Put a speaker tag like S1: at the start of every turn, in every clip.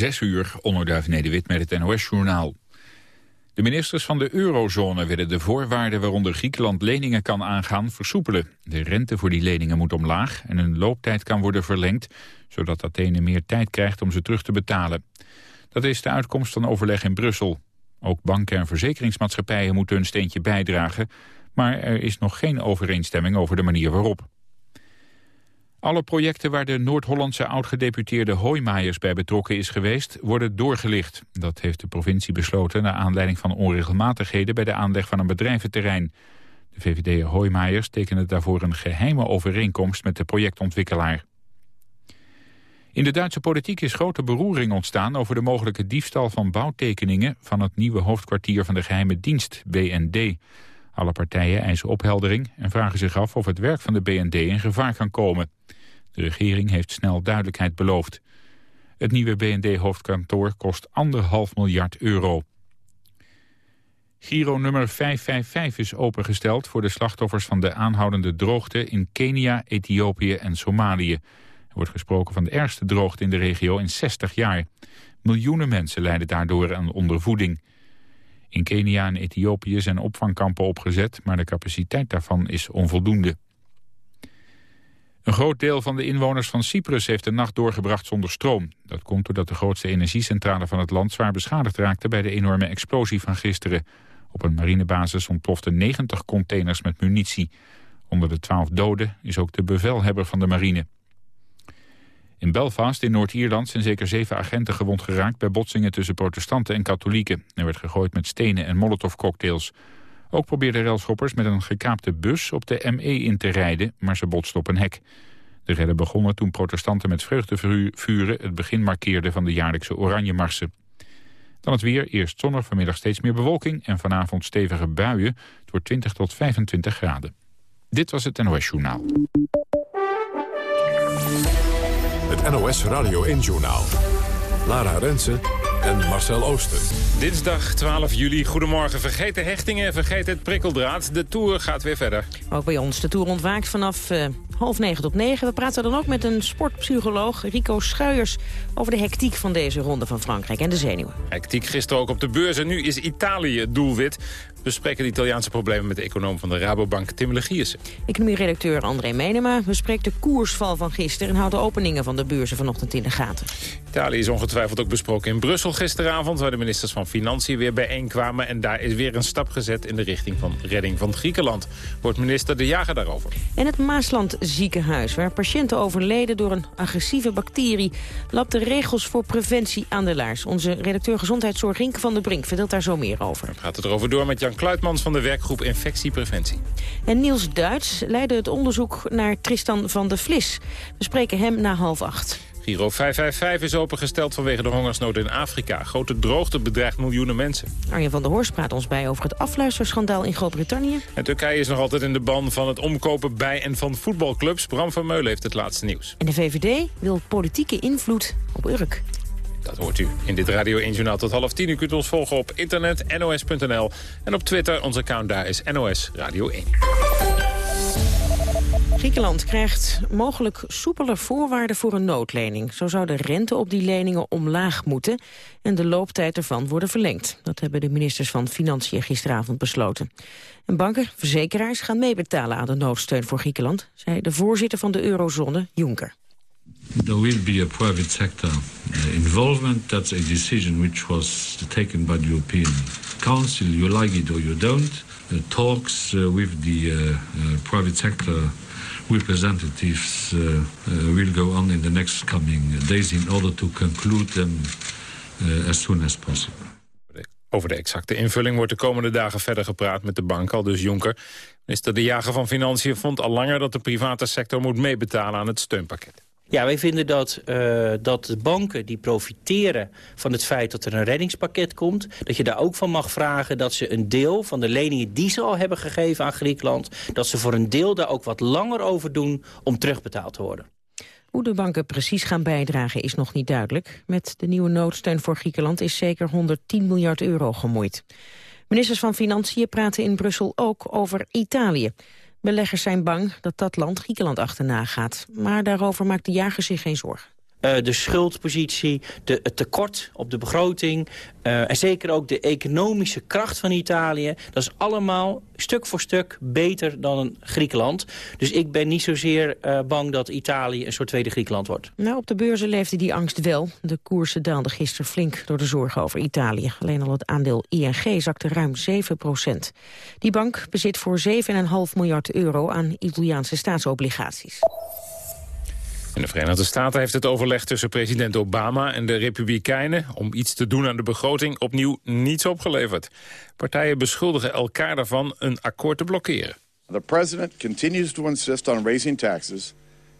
S1: Zes uur, onderduif Nederwit met het NOS-journaal. De ministers van de eurozone willen de voorwaarden waaronder Griekenland leningen kan aangaan versoepelen. De rente voor die leningen moet omlaag en hun looptijd kan worden verlengd, zodat Athene meer tijd krijgt om ze terug te betalen. Dat is de uitkomst van overleg in Brussel. Ook banken en verzekeringsmaatschappijen moeten hun steentje bijdragen, maar er is nog geen overeenstemming over de manier waarop. Alle projecten waar de Noord-Hollandse oud-gedeputeerde Hoijmaijers bij betrokken is geweest, worden doorgelicht. Dat heeft de provincie besloten naar aanleiding van onregelmatigheden bij de aanleg van een bedrijventerrein. De VVD Hoijmaijers tekenen daarvoor een geheime overeenkomst met de projectontwikkelaar. In de Duitse politiek is grote beroering ontstaan over de mogelijke diefstal van bouwtekeningen van het nieuwe hoofdkwartier van de geheime dienst, BND. Alle partijen eisen opheldering en vragen zich af of het werk van de BND in gevaar kan komen. De regering heeft snel duidelijkheid beloofd. Het nieuwe BND-hoofdkantoor kost anderhalf miljard euro. Giro nummer 555 is opengesteld voor de slachtoffers van de aanhoudende droogte in Kenia, Ethiopië en Somalië. Er wordt gesproken van de ergste droogte in de regio in 60 jaar. Miljoenen mensen lijden daardoor aan ondervoeding. In Kenia en Ethiopië zijn opvangkampen opgezet, maar de capaciteit daarvan is onvoldoende. Een groot deel van de inwoners van Cyprus heeft de nacht doorgebracht zonder stroom. Dat komt doordat de grootste energiecentrale van het land zwaar beschadigd raakte bij de enorme explosie van gisteren. Op een marinebasis ontploften 90 containers met munitie. Onder de 12 doden is ook de bevelhebber van de marine. In Belfast in Noord-Ierland zijn zeker zeven agenten gewond geraakt... bij botsingen tussen protestanten en katholieken. Er werd gegooid met stenen en molotovcocktails. Ook probeerden railschoppers met een gekaapte bus op de ME in te rijden... maar ze botsten op een hek. De redden begonnen toen protestanten met vreugdevuren... het begin markeerden van de jaarlijkse Oranjemarsen. Dan het weer, eerst zonnig, vanmiddag steeds meer bewolking... en vanavond stevige buien, het wordt 20 tot 25 graden. Dit was het NOS Journaal.
S2: Het NOS Radio 1-journaal. Lara Rensen en Marcel Ooster.
S3: Dinsdag 12 juli. Goedemorgen. Vergeet de hechtingen, vergeet het prikkeldraad. De Tour gaat weer verder.
S4: Ook bij ons. De Tour ontwaakt vanaf uh, half negen tot negen. We praten dan ook met een sportpsycholoog, Rico Schuijers... over de hectiek van deze ronde van Frankrijk en de zenuwen.
S3: Hectiek gisteren ook op de beurs en nu is Italië doelwit. We spreken de Italiaanse problemen met de econoom van de Rabobank, Tim Legiersen.
S4: Economie-redacteur André Menema bespreekt de koersval van gisteren... en houdt de openingen van de beurzen vanochtend in de gaten.
S3: Italië is ongetwijfeld ook besproken in Brussel gisteravond... waar de ministers van Financiën weer bijeenkwamen... en daar is weer een stap gezet in de richting van redding van Griekenland. Wordt minister De Jager daarover.
S4: En het Maasland ziekenhuis, waar patiënten overleden door een agressieve bacterie... lapt de regels voor preventie aan de laars. Onze redacteur Gezondheidszorg Rink van der Brink vertelt daar zo meer over.
S3: Gaat het erover door met Jan Kluitmans van de werkgroep Infectiepreventie.
S4: En Niels Duits leidde het onderzoek naar Tristan van de Vlis. We spreken hem na half acht.
S3: Giro 555 is opengesteld vanwege de hongersnood in Afrika. Grote droogte bedreigt miljoenen mensen.
S4: Arjen van der Horst praat ons bij over het afluisterschandaal in Groot-Brittannië.
S3: En Turkije is nog altijd in de ban van het omkopen bij en van voetbalclubs. Bram van Meulen heeft het laatste nieuws.
S4: En de VVD wil politieke invloed op Urk.
S3: Dat hoort u in dit Radio 1 Journaal tot half tien. U kunt ons volgen op internet, nos.nl. En op Twitter, onze account daar is NOS Radio 1.
S4: Griekenland krijgt mogelijk soepeler voorwaarden voor een noodlening. Zo zou de rente op die leningen omlaag moeten en de looptijd ervan worden verlengd. Dat hebben de ministers van Financiën gisteravond besloten. En banken, verzekeraars gaan meebetalen aan de noodsteun voor Griekenland, zei de voorzitter van de eurozone, Juncker.
S5: There will be a private sector uh, involvement. That's a decision which was taken by the European Council. You like it or you don't. Uh, talks uh, with the private sector representatives will go on in the next coming days in order to conclude them as soon as possible.
S3: Over de exacte invulling wordt de komende dagen verder gepraat met de bank, al dus Jonker. Minister De Jager van Financiën vond al langer dat de private sector moet meebetalen aan het steunpakket.
S6: Ja, wij vinden dat, uh, dat de banken die profiteren van het feit dat er een reddingspakket komt... dat je daar ook van mag vragen dat ze een deel van de leningen die ze al hebben gegeven aan Griekenland... dat ze voor een deel daar ook wat langer over doen om terugbetaald te worden.
S4: Hoe de banken precies gaan bijdragen is nog niet duidelijk. Met de nieuwe noodsteun voor Griekenland is zeker 110 miljard euro gemoeid. Ministers van Financiën praten in Brussel ook over Italië. Beleggers zijn bang dat dat land Griekenland achterna gaat. Maar daarover maakt de jager zich geen zorgen.
S6: Uh, de schuldpositie, de, het tekort op de begroting... Uh, en zeker ook de economische kracht van Italië. Dat is allemaal stuk voor stuk beter dan Griekenland. Dus ik ben niet zozeer uh, bang dat Italië een soort tweede Griekenland wordt.
S4: Nou, op de beurzen leefde die angst wel. De koersen daalden gisteren flink door de zorgen over Italië. Alleen al het aandeel ING zakte ruim 7 procent. Die bank bezit voor 7,5 miljard euro aan Italiaanse staatsobligaties.
S3: In de Verenigde Staten heeft het overleg tussen president Obama en de Republikeinen... om iets te doen aan de begroting opnieuw niets opgeleverd. Partijen beschuldigen elkaar daarvan een akkoord te blokkeren.
S7: The president continues to insist on raising taxes...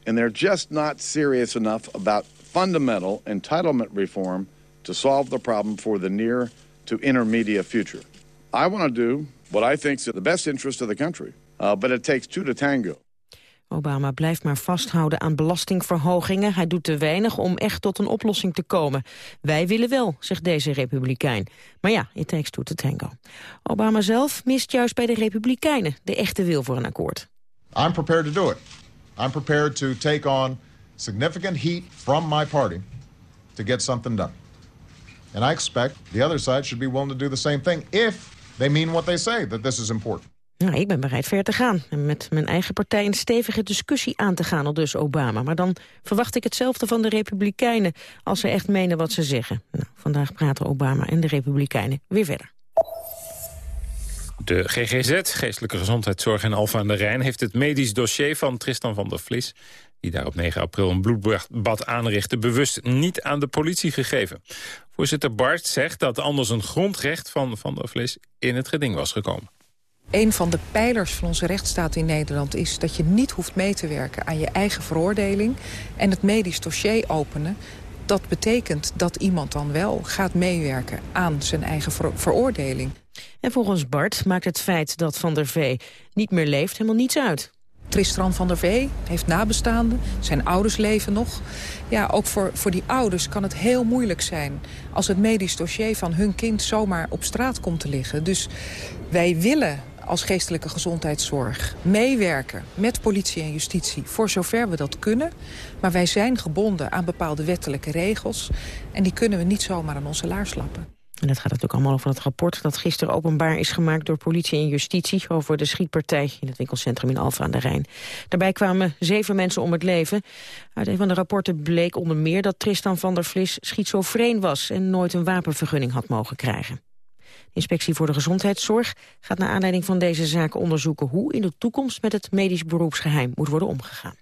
S7: and they're just not serious enough about fundamental entitlement reform... to solve the problem for the near to intermediate future. I want to do what I think is the best interest of the country. Uh, but it takes two to tango.
S4: Obama blijft maar vasthouden aan belastingverhogingen. Hij doet te weinig om echt tot een oplossing te komen. Wij willen wel, zegt deze republikein. Maar ja, it takes two to tango. Obama zelf mist juist bij de republikeinen de echte wil voor een akkoord.
S8: I'm prepared to do it. I'm prepared to take on significant heat from my party to get something done. And I expect the other side should be willing to do the same thing if they mean what they say, that this is important.
S4: Nou, ik ben bereid ver te gaan en met mijn eigen partij een stevige discussie aan te gaan, al dus Obama. Maar dan verwacht ik hetzelfde van de Republikeinen als ze echt menen wat ze zeggen. Nou, vandaag praten Obama en de Republikeinen weer verder.
S3: De GGZ, Geestelijke Gezondheidszorg en Alfa aan de Rijn... heeft het medisch dossier van Tristan van der Vlis... die daar op 9 april een bloedbad aanrichtte... bewust niet aan de politie gegeven. Voorzitter Bart zegt dat anders een grondrecht van Van der Vlis... in het geding was gekomen.
S9: Een van de pijlers van onze rechtsstaat in Nederland is dat je niet hoeft mee te werken aan je eigen veroordeling en het medisch dossier openen. Dat betekent dat iemand dan wel gaat meewerken aan zijn eigen veroordeling.
S4: En volgens Bart maakt het feit dat Van der Vee niet meer leeft helemaal niets uit.
S9: Tristran van der Vee heeft nabestaanden. Zijn ouders leven nog. Ja, ook voor, voor die ouders kan het heel moeilijk zijn... als het medisch dossier van hun kind zomaar op straat komt te liggen. Dus wij willen als geestelijke gezondheidszorg meewerken met politie en justitie voor zover we dat kunnen. Maar wij zijn gebonden aan bepaalde wettelijke regels en die kunnen we niet zomaar aan onze laars lappen.
S4: En dat gaat natuurlijk allemaal over het rapport dat gisteren openbaar is gemaakt door politie en justitie over de schietpartij in het winkelcentrum in Alfa aan de Rijn. Daarbij kwamen zeven mensen om het leven. Uit een van de rapporten bleek onder meer dat Tristan van der Vlis schizofreen was en nooit een wapenvergunning had mogen krijgen. Inspectie voor de Gezondheidszorg gaat naar aanleiding van deze zaak onderzoeken hoe in de toekomst met het medisch beroepsgeheim moet worden omgegaan.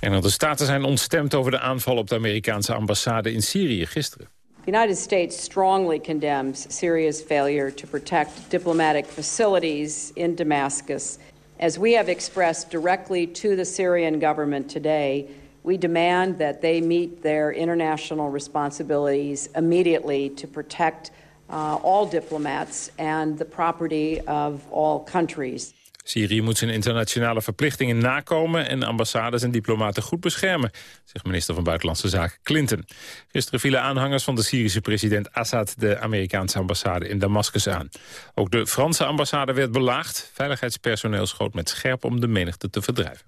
S3: En de Staten zijn ontstemd over de aanval op de Amerikaanse ambassade in Syrië gisteren.
S10: The United States strongly condemns Syria's failure to protect diplomatic facilities in Damascus. As we have expressed directly to the Syrian government today, we demand that they meet their international responsibilities immediately to protect uh, all diplomats and the property of all countries.
S3: Syrië moet zijn internationale verplichtingen nakomen... en ambassades en diplomaten goed beschermen, zegt minister van Buitenlandse Zaken Clinton. Gisteren vielen aanhangers van de Syrische president Assad... de Amerikaanse ambassade in Damascus aan. Ook de Franse ambassade werd belaagd. Veiligheidspersoneel schoot met scherp om de menigte te verdrijven.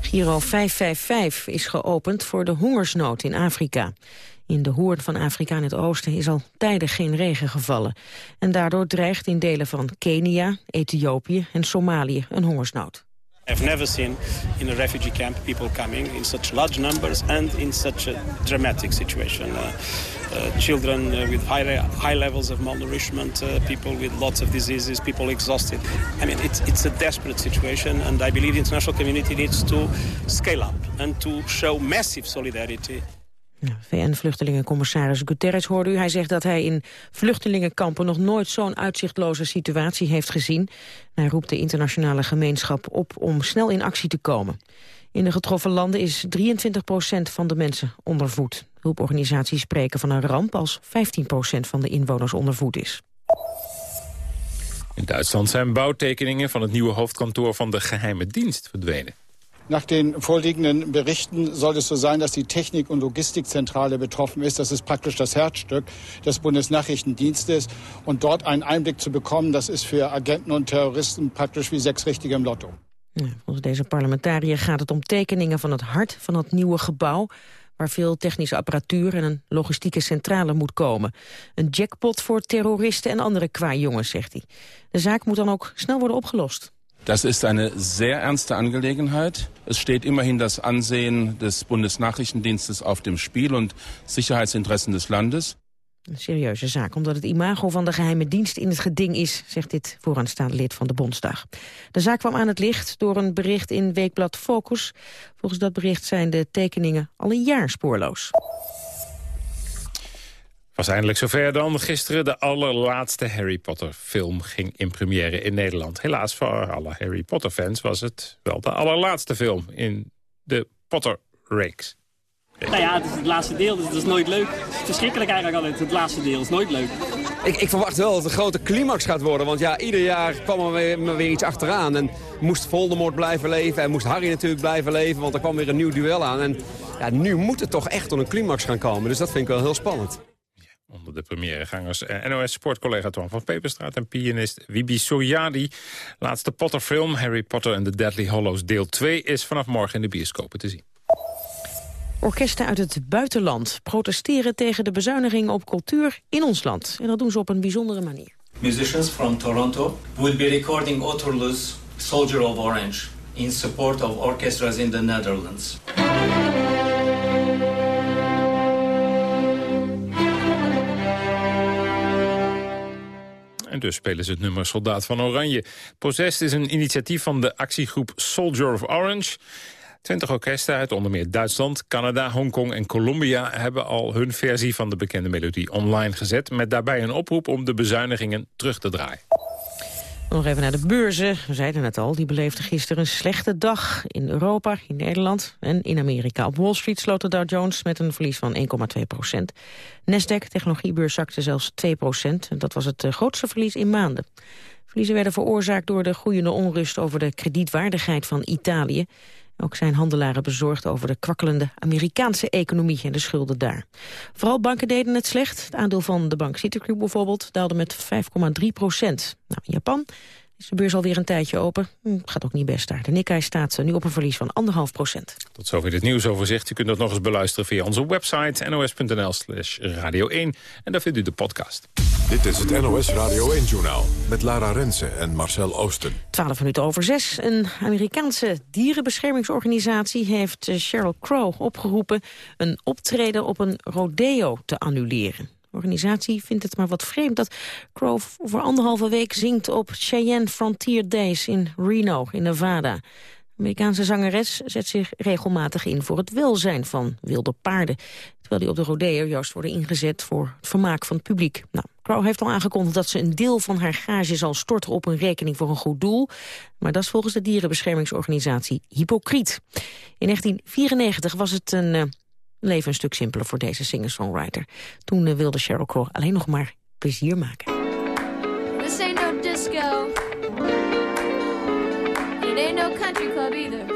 S4: Giro 555 is geopend voor de hongersnood in Afrika. In de Hoorn van Afrika in het oosten is al tijden geen regen gevallen. En daardoor dreigt in delen van Kenia, Ethiopië en Somalië een hongersnood.
S11: I've never seen in a refugee camp people coming in such large numbers and in such a dramatic situation. Uh, uh, children uh, with high, high levels of malnourishment, people with lots of diseases, people exhausted. I mean, it's, it's a desperate situation and I believe the international community needs to scale up and to show massive solidarity.
S4: VN-vluchtelingencommissaris Guterres hoorde u. Hij zegt dat hij in vluchtelingenkampen nog nooit zo'n uitzichtloze situatie heeft gezien. Hij roept de internationale gemeenschap op om snel in actie te komen. In de getroffen landen is 23 procent van de mensen ondervoed. Hulporganisaties spreken van een ramp als 15 procent van de inwoners ondervoed is.
S3: In Duitsland zijn bouwtekeningen van het nieuwe hoofdkantoor van de geheime dienst verdwenen.
S12: Nach den vorliegenden Berichten soll es so sein, dass die Technik- und Logistikzentrale betroffen ist. Das ist praktisch das Herzstück des Bundesnachrichtendienstes. Und dort einen Einblick zu bekommen, das ist für Agenten und Terroristen praktisch wie sechs Richtige im Lotto.
S4: volgens deze parlementariër gaat het om tekeningen van het hart van het nieuwe gebouw waar veel technische apparatuur en een logistieke centrale moet komen. Een jackpot voor terroristen en andere kwajongens, zegt hij. De zaak moet dan ook snel worden opgelost.
S13: Das ist eine sehr ernste Angelegenheit. Es steht immerhin das Ansehen des Bundesnachrichtendienstes auf dem Spiel und Sicherheitsinteressen des Landes.
S4: Een serieuze zaak, omdat het imago van de geheime dienst in het geding is, zegt dit vooraanstaande lid van de Bondsdag. De zaak kwam aan het licht door een bericht in Weekblad Focus. Volgens dat bericht zijn de tekeningen al een jaar spoorloos.
S3: Was eindelijk zover dan. Gisteren de allerlaatste Harry Potter film ging in première in Nederland. Helaas voor alle Harry Potter fans was het wel de allerlaatste film in de Potter-reeks.
S14: Nou ja, het is het laatste deel, dus dat is nooit leuk. Verschrikkelijk eigenlijk altijd, het laatste deel is nooit leuk.
S15: Ik, ik, verwacht wel dat het een grote climax gaat worden. Want ja, ieder jaar kwam er weer, weer, iets achteraan. En moest Voldemort blijven leven en moest Harry natuurlijk blijven leven. Want er kwam weer een nieuw duel aan. En ja, nu moet het toch echt tot een climax gaan komen. Dus dat vind ik wel heel spannend.
S3: Onder de premièregangers eh, NOS-sportcollega Twan van Peperstraat en pianist Wibi Soyadi. Laatste Potter-film Harry Potter and the Deadly Hollows deel 2 is vanaf morgen in de bioscopen te zien.
S4: Orkesten uit het buitenland protesteren tegen de bezuinigingen op cultuur in ons land. En dat doen ze op een bijzondere manier.
S16: Musicians from Toronto will be recording Otterlu's Soldier of Orange in support of orchestras in the Netherlands.
S3: En dus spelen ze het nummer Soldaat van Oranje. Possessed is een initiatief van de actiegroep Soldier of Orange. Twintig orkesten uit onder meer Duitsland, Canada, Hongkong en Colombia... hebben al hun versie van de bekende melodie online gezet... met daarbij een oproep om de bezuinigingen terug te draaien.
S4: Nog even naar de beurzen. We zeiden het al, die beleefden gisteren een slechte dag in Europa, in Nederland en in Amerika. Op Wall Street sloot de Dow Jones met een verlies van 1,2 procent. Nasdaq, technologiebeurs, zakte zelfs 2 procent. En dat was het eh, grootste verlies in maanden. Verliezen werden veroorzaakt door de groeiende onrust over de kredietwaardigheid van Italië. Ook zijn handelaren bezorgd over de kwakkelende Amerikaanse economie en de schulden daar. Vooral banken deden het slecht. Het aandeel van de bank Citigroup bijvoorbeeld daalde met 5,3 procent. Nou, in Japan is de beurs alweer een tijdje open. Hm, gaat ook niet best daar. De Nikkei staat nu op een verlies van 1,5 procent.
S3: Tot zover dit nieuwsoverzicht. U kunt dat nog eens beluisteren via onze website nos.nl slash radio 1. En daar vindt u de podcast.
S2: Dit is het NOS Radio 1-journaal met Lara Rensen en Marcel Oosten.
S4: 12 minuten over 6. Een Amerikaanse dierenbeschermingsorganisatie heeft eh, Sheryl Crow opgeroepen... een optreden op een rodeo te annuleren. De organisatie vindt het maar wat vreemd dat Crow voor anderhalve week zingt op Cheyenne Frontier Days in Reno in Nevada. De Amerikaanse zangeres zet zich regelmatig in voor het welzijn van wilde paarden. Terwijl die op de rodeo juist worden ingezet voor het vermaak van het publiek. Nou, Crow heeft al aangekondigd dat ze een deel van haar gage zal storten op een rekening voor een goed doel. Maar dat is volgens de dierenbeschermingsorganisatie hypocriet. In 1994 was het een uh, leven een stuk simpeler voor deze singer-songwriter. Toen uh, wilde Sheryl Crow alleen nog maar plezier maken.
S17: No disco. No country club either.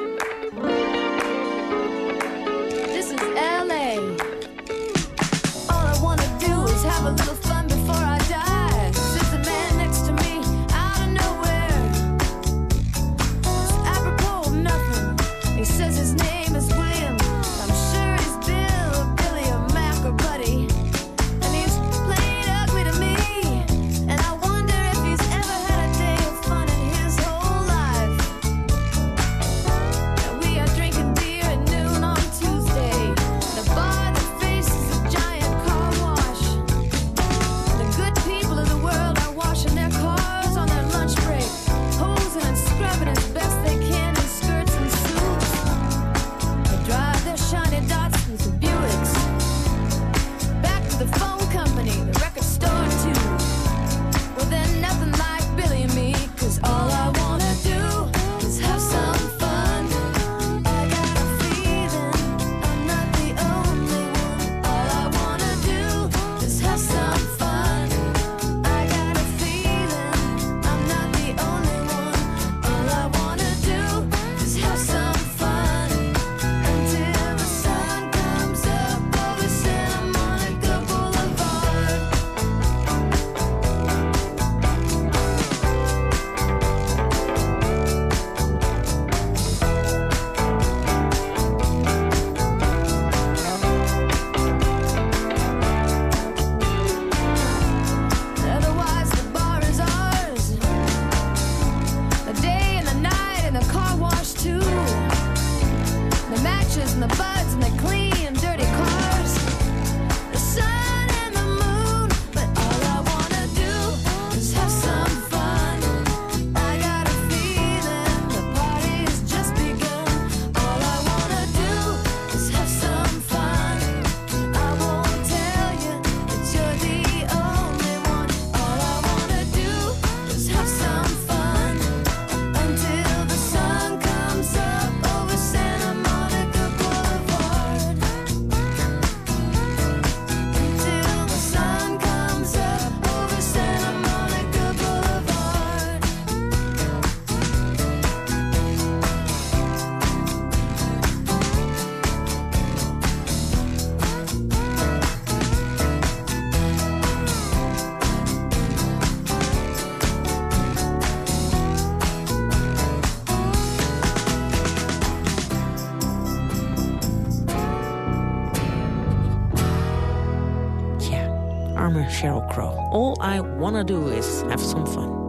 S17: I Wanna Do Is Have
S4: Some Fun.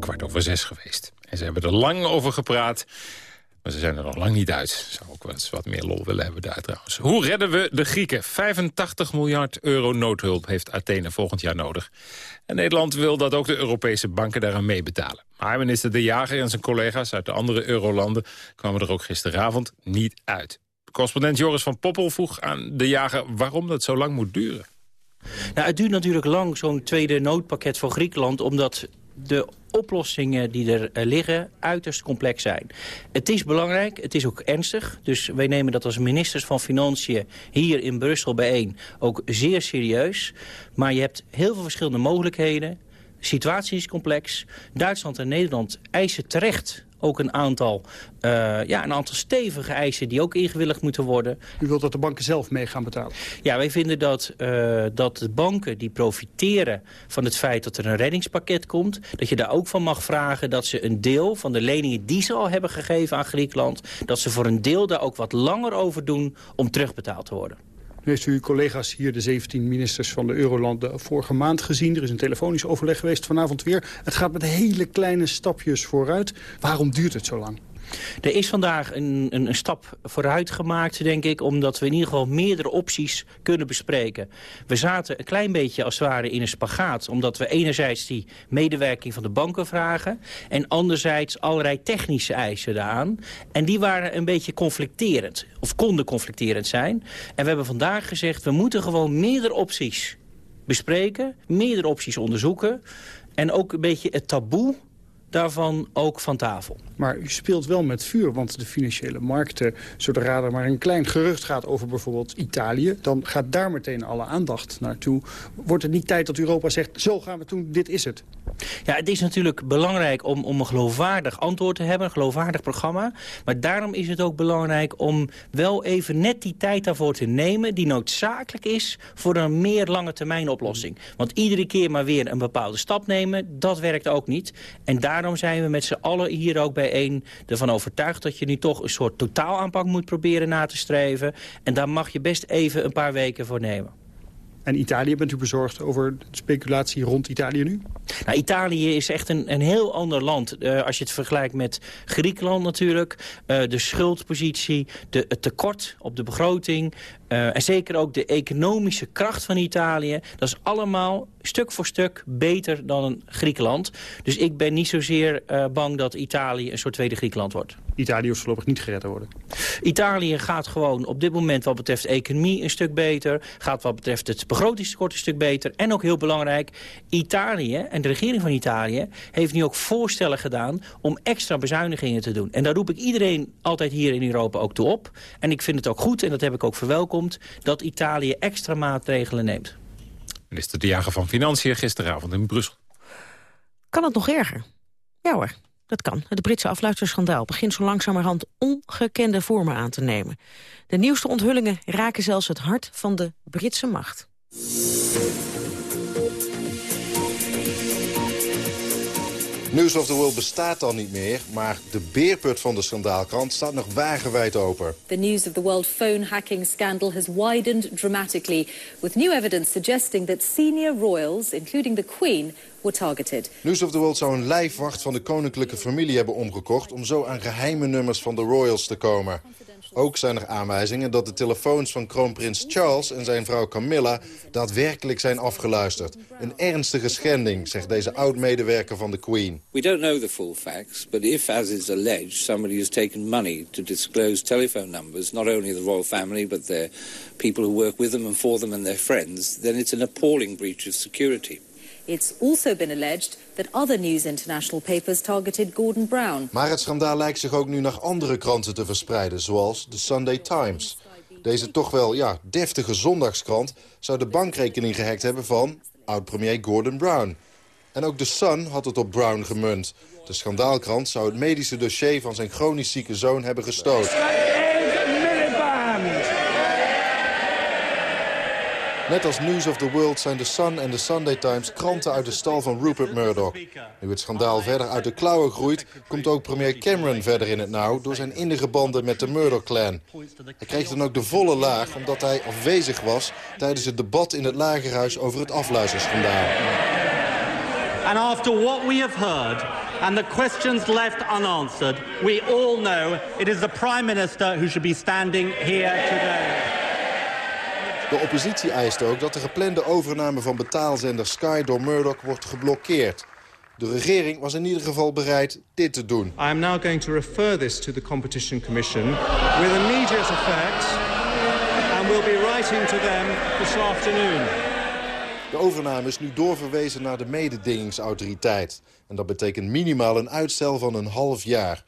S3: Kwart over zes geweest. En ze hebben er lang over gepraat. Maar ze zijn er nog lang niet uit. Zou ook wel eens wat meer lol willen hebben daar trouwens. Hoe redden we de Grieken? 85 miljard euro noodhulp heeft Athene volgend jaar nodig. En Nederland wil dat ook de Europese banken daaraan meebetalen. Maar minister De Jager en zijn collega's uit de andere eurolanden... kwamen er ook gisteravond niet uit. Correspondent Joris van Poppel vroeg aan De Jager waarom dat zo lang moet duren.
S6: Nou, het duurt natuurlijk lang, zo'n tweede noodpakket voor Griekenland... omdat de oplossingen die er eh, liggen uiterst complex zijn. Het is belangrijk, het is ook ernstig. Dus wij nemen dat als ministers van Financiën hier in Brussel bijeen ook zeer serieus. Maar je hebt heel veel verschillende mogelijkheden. De situatie is complex. Duitsland en Nederland eisen terecht ook een aantal, uh, ja, een aantal stevige eisen die ook ingewilligd moeten worden.
S18: U wilt dat de banken zelf mee gaan betalen?
S6: Ja, wij vinden dat, uh, dat de banken die profiteren van het feit dat er een reddingspakket komt... dat je daar ook van mag vragen dat ze een deel van de leningen die ze al hebben gegeven aan Griekenland... dat ze voor een deel daar ook wat langer over doen om terugbetaald te worden.
S18: Nu heeft u uw collega's hier, de 17 ministers van de Eurolanden, vorige maand gezien. Er is een telefonisch overleg geweest vanavond weer. Het gaat met hele kleine stapjes vooruit. Waarom duurt het zo lang?
S6: Er is vandaag een, een, een, stap vooruit gemaakt, denk ik... omdat we in ieder geval meerdere opties kunnen bespreken. We zaten een klein beetje als het ware in een spagaat... omdat we enerzijds die medewerking van de banken vragen... en anderzijds allerlei technische eisen daaraan. En die waren een beetje conflicterend, of konden conflicterend zijn. En we hebben vandaag gezegd, we moeten gewoon meerdere opties bespreken... meerdere opties onderzoeken... en ook een beetje het taboe daarvan ook van tafel.
S18: Maar u speelt wel met vuur, want de financiële markten... zodra er maar een klein gerucht gaat over bijvoorbeeld Italië... dan gaat daar meteen alle aandacht naartoe. Wordt het niet tijd dat Europa zegt, zo gaan we doen, dit is het?
S6: Ja, het is natuurlijk belangrijk om, om een geloofwaardig antwoord te hebben, een geloofwaardig programma. Maar daarom is het ook belangrijk om wel even net die tijd daarvoor te nemen... die noodzakelijk is voor een meer lange termijn oplossing. Want iedere keer maar weer een bepaalde stap nemen, dat werkt ook niet. En daarom zijn we met z'n allen hier ook bijeen ervan overtuigd... dat je nu toch een soort totaalaanpak moet proberen na te streven. En daar mag je best even een paar weken voor nemen.
S18: En Italië, bent u bezorgd over de speculatie rond Italië nu?
S6: Nou, Italië is echt een, een heel ander land. Uh, als je het vergelijkt met Griekenland natuurlijk. Uh, de schuldpositie, de, het tekort op de begroting... Uh, en zeker ook de economische kracht van Italië. Dat is allemaal stuk voor stuk beter dan Griekenland. Dus ik ben niet zozeer bang dat Italië een soort tweede Griekenland wordt.
S18: Italië hoeft voorlopig niet gered te worden?
S6: Italië gaat gewoon op dit moment wat betreft economie een stuk beter. Gaat wat betreft het begrotingstekort een stuk beter. En ook heel belangrijk, Italië en de regering van Italië... heeft nu ook voorstellen gedaan om extra bezuinigingen te doen. En daar roep ik iedereen altijd hier in Europa ook toe op. En ik vind het ook goed, en dat heb ik ook verwelkomd... dat Italië extra maatregelen neemt.
S3: Minister De Jager van Financiën gisteravond in Brussel.
S4: Kan het nog erger? Ja hoor. Dat kan. Het Britse afluisterschandaal begint zo langzamerhand ongekende vormen aan te nemen. De nieuwste onthullingen raken zelfs het hart van de Britse macht.
S19: News of the World bestaat al niet meer, maar de beerput van de schandaalkrant staat nog wagenwijd open.
S20: The News of the World phone hacking scandal has widened dramatically, with new evidence suggesting that senior royals, including the Queen, were targeted.
S19: News of the World zou een lijfwacht van de koninklijke familie hebben omgekocht... om zo aan geheime nummers van de royals te komen. Ook zijn er aanwijzingen dat de telefoons van kroonprins Charles en zijn vrouw Camilla daadwerkelijk zijn afgeluisterd. Een ernstige schending, zegt deze oud-medewerker van de Queen.
S21: We don't know the full facts, but if, as is alleged, somebody has taken money to disclose telephone numbers, not only the royal family, but their people who work with them and for them and their friends, then it's an appalling breach of security.
S20: It's also been alleged that other News International papers targeted Gordon Brown.
S19: Maar het schandaal lijkt zich ook nu naar andere kranten te verspreiden, zoals de Sunday Times. Deze toch wel ja, deftige zondagskrant zou de bankrekening gehackt hebben van oud-premier Gordon Brown. En ook de Sun had het op Brown gemunt. De schandaalkrant zou het medische dossier van zijn chronisch zieke zoon hebben gestoten. Net als News of the World zijn The Sun en The Sunday Times kranten uit de stal van Rupert Murdoch. Nu het schandaal verder uit de klauwen groeit... komt ook premier Cameron verder in het nauw... door zijn innige banden met de Murdoch-clan. Hij kreeg dan ook de volle laag omdat hij afwezig was... tijdens het debat in het lagerhuis over het afluisterschandaal.
S22: And after what we have heard and the questions left unanswered, we all know it is the Prime Minister who should be standing here today.
S19: De oppositie eist ook dat de geplande overname van betaalzender Sky door Murdoch wordt geblokkeerd. De regering was in ieder geval bereid dit te doen.
S23: I am now going to refer this to the Competition Commission with immediate effect and will be writing to them this afternoon.
S19: De overname is nu doorverwezen naar de mededingingsautoriteit. En dat betekent minimaal een uitstel van een half jaar.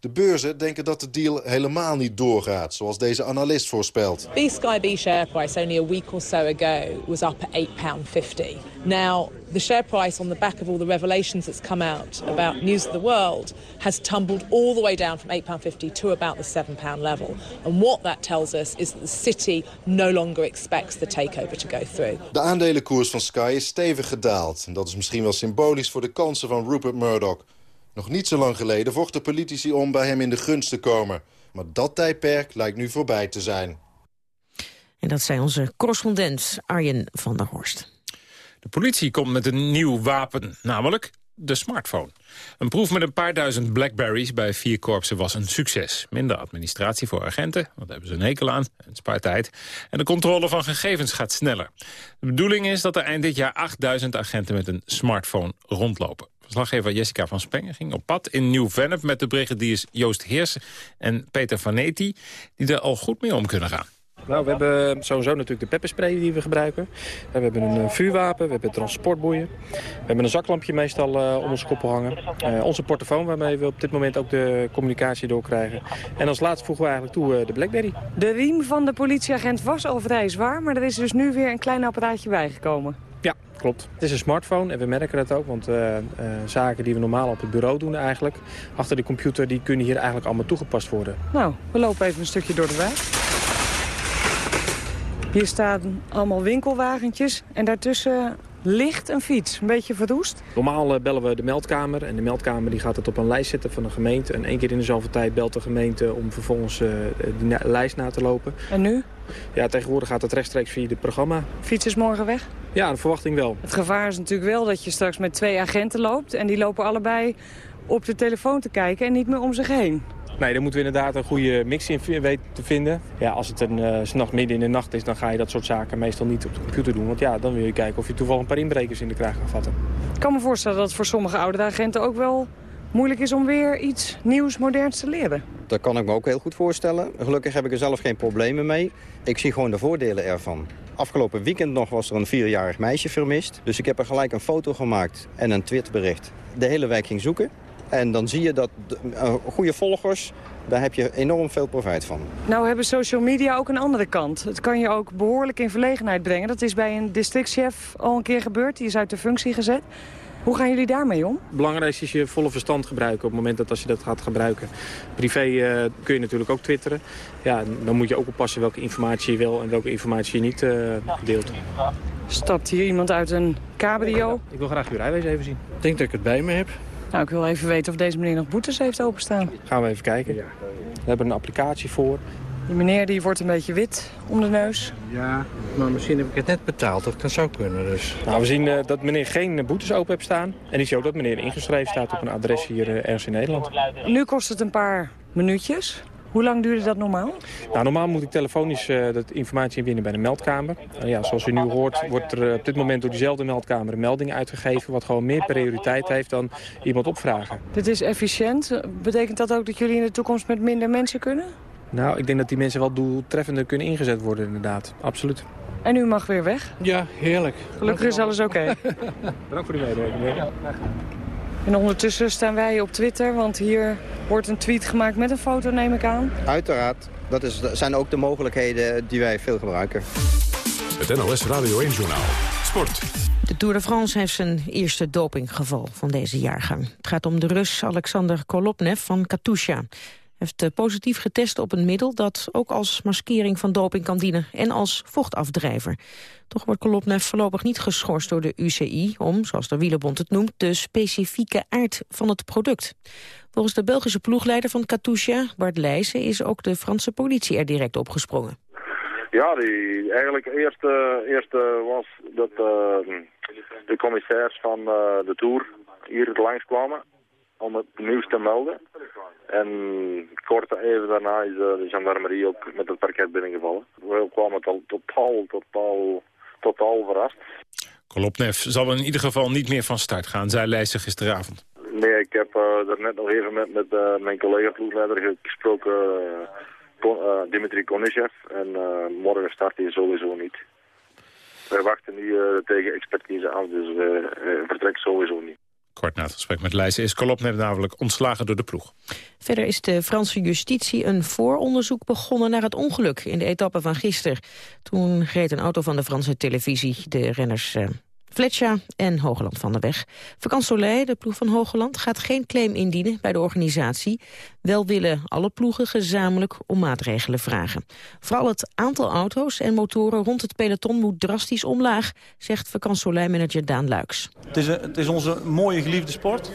S19: De beurzen denken dat de deal helemaal niet doorgaat, zoals deze analist voorspelt.
S24: The Sky B share price only a week or so ago was up at £8.50. Now, the share price on the back of all the revelations that's come out about News of the World has tumbled all the way down from £8.50 to about the £7 level. And what that tells us is that the city no longer expects the takeover to go through.
S19: De aandelenkoers van Sky is stevig gedaald. En dat is misschien wel symbolisch voor de kansen van Rupert Murdoch. Nog niet zo lang geleden vochten politici om bij hem in de gunst te komen. Maar dat tijdperk lijkt nu voorbij te zijn.
S4: En dat zei onze correspondent Arjen van der Horst.
S3: De politie komt met een nieuw wapen, namelijk de smartphone. Een proef met een paar duizend Blackberries bij vier korpsen was een succes. Minder administratie voor agenten, want daar hebben ze een hekel aan. Het spaart tijd. En de controle van gegevens gaat sneller. De bedoeling is dat er eind dit jaar 8000 agenten met een smartphone rondlopen. Verslaggever Jessica van Spengen ging op pad in Nieuw-Vennep... met de brigadiers Joost Heers en Peter Vanetti... die er al goed mee om kunnen gaan.
S25: Nou, we hebben sowieso natuurlijk de pepperspray die we gebruiken. We hebben een eh, vuurwapen, we hebben transportboeien. We hebben een zaklampje meestal uh, om onze koppel hangen. Uh, onze portofoon waarmee we op dit moment ook de communicatie doorkrijgen. En als laatste voegen we eigenlijk toe uh, de Blackberry.
S26: De riem van de politieagent was al vrij zwaar, maar er is dus nu weer een klein apparaatje bijgekomen.
S25: Ja, klopt. Het is een smartphone en we merken het ook, want uh, uh, zaken die we normaal op het bureau doen eigenlijk, achter de computer, die kunnen hier eigenlijk allemaal toegepast worden.
S26: Nou, we lopen even een stukje door de wijk. Hier staan allemaal winkelwagentjes en daartussen ligt een fiets, een beetje verroest.
S25: Normaal uh, bellen we de meldkamer en de meldkamer die gaat het op een lijst zetten van de gemeente. En één keer in de zoveel tijd belt de gemeente om vervolgens uh, die lijst na te lopen.
S26: En nu?
S25: Ja, tegenwoordig gaat het rechtstreeks via het programma.
S26: Fiets is morgen weg?
S25: Ja, de verwachting wel.
S26: Het gevaar is natuurlijk wel dat je straks met twee agenten loopt... en die lopen allebei op de telefoon te kijken en niet meer om zich heen.
S25: Nee, daar moeten we inderdaad een goede mix in weten te vinden. Ja, als het een uh, nacht midden in de nacht is, dan ga je dat soort zaken meestal niet op de computer doen. Want ja, dan wil je kijken of je toevallig een paar inbrekers in de kraag kan vatten.
S26: Ik kan me voorstellen dat het voor sommige oudere agenten ook wel moeilijk is om weer iets nieuws, moderns te leren.
S27: Dat kan ik me ook heel goed voorstellen. Gelukkig heb ik er zelf geen problemen mee. Ik zie gewoon de voordelen ervan. Afgelopen weekend nog was er een vierjarig meisje vermist. Dus ik heb er gelijk een foto gemaakt en een Twitterbericht. De hele wijk ging zoeken. En dan zie je dat uh, goede volgers, daar heb je enorm veel profijt van.
S26: Nou hebben social media ook een andere kant. Het kan je ook behoorlijk in verlegenheid brengen. Dat is bij een districtschef al een keer gebeurd. Die is uit de functie gezet. Hoe gaan jullie daarmee om?
S25: Het belangrijkste is je volle verstand gebruiken op het moment dat als je dat gaat gebruiken. Privé uh, kun je natuurlijk ook twitteren. Ja, dan moet je ook oppassen welke informatie je wil en welke informatie je niet uh, deelt.
S26: Stapt hier iemand uit een cabrio?
S25: Ik wil graag uw rijbewijs even zien.
S27: Ik denk dat ik het bij me heb.
S26: Nou, ik wil even weten of deze meneer nog boetes heeft openstaan.
S25: Gaan we even kijken. We hebben een applicatie voor.
S26: Die meneer die wordt een beetje wit om de neus.
S27: Ja, maar misschien heb ik het net betaald. Dat kan zo kunnen dus.
S25: Nou, we zien uh, dat meneer geen boetes open heeft staan. En ik zie ook dat meneer ingeschreven staat op een adres hier uh, ergens in Nederland.
S26: Nu kost het een paar minuutjes. Hoe lang duurde dat normaal?
S25: Nou, normaal moet ik telefonisch uh, dat informatie inwinnen bij de meldkamer. Uh, ja, zoals u nu hoort wordt er uh, op dit moment door diezelfde meldkamer een melding uitgegeven... wat gewoon meer prioriteit heeft dan iemand opvragen.
S26: Dit is efficiënt. Betekent dat ook dat jullie in de toekomst met minder mensen kunnen?
S25: Nou, ik denk dat die mensen wel doeltreffender kunnen ingezet worden inderdaad. Absoluut.
S26: En u mag weer weg?
S27: Ja, heerlijk.
S26: Gelukkig is alles oké. Okay.
S25: Bedankt voor de medewerking. Ja.
S26: En ondertussen staan wij op Twitter, want hier wordt een tweet gemaakt met een foto, neem ik aan.
S27: Uiteraard. Dat is, zijn ook de mogelijkheden die wij veel gebruiken.
S2: Het NOS Radio 1 Journaal. Sport.
S4: De Tour de France heeft zijn eerste dopinggeval van deze jaargang. Het gaat om de Rus Alexander Kolopnev van Katusha. Heeft eh, positief getest op een middel dat ook als maskering van doping kan dienen en als vochtafdrijver. Toch wordt Kolopnev voorlopig niet geschorst door de UCI om, zoals de wielerbond het noemt, de specifieke aard van het product. Volgens de Belgische ploegleider van Katusha, Bart Leijsen, is ook de Franse politie er direct op gesprongen.
S28: Ja, die, eigenlijk eerst, eh, eerst eh, was dat de commissaris van de Tour hier langskwamen om het nieuws te melden. En kort even daarna is eh, de gendarmerie ook met het parket binnengevallen. We kwamen al totaal, totaal, totaal verrast.
S3: Kolopnev zal in ieder geval niet meer van start gaan, zei Leijsen gisteravond.
S28: Nee, ik heb uh, er net nog even met, met uh, mijn collega ploegleider gesproken, uh, Kon, Dimitri Konishev. En morgen start hij sowieso niet. Wij wachten nu tegen expertise af, dus we vertrekken sowieso niet.
S3: Kort na het gesprek met Leijsen is Kolopnev namelijk ontslagen door de ploeg.
S4: Verder is de Franse justitie een vooronderzoek begonnen naar het ongeluk in de etappe van gisteren. Toen reed een auto van de Franse televisie de renners uh, Fletcher en Hogeland van de weg. Vakant de ploeg van Hogeland, gaat geen claim indienen bij de organisatie. Wel willen alle ploegen gezamenlijk om maatregelen vragen. Vooral het aantal auto's en motoren rond het peloton moet drastisch omlaag, zegt Vakant Soleil-manager Daan Luiks.
S29: Het is, een, het is onze mooie geliefde sport.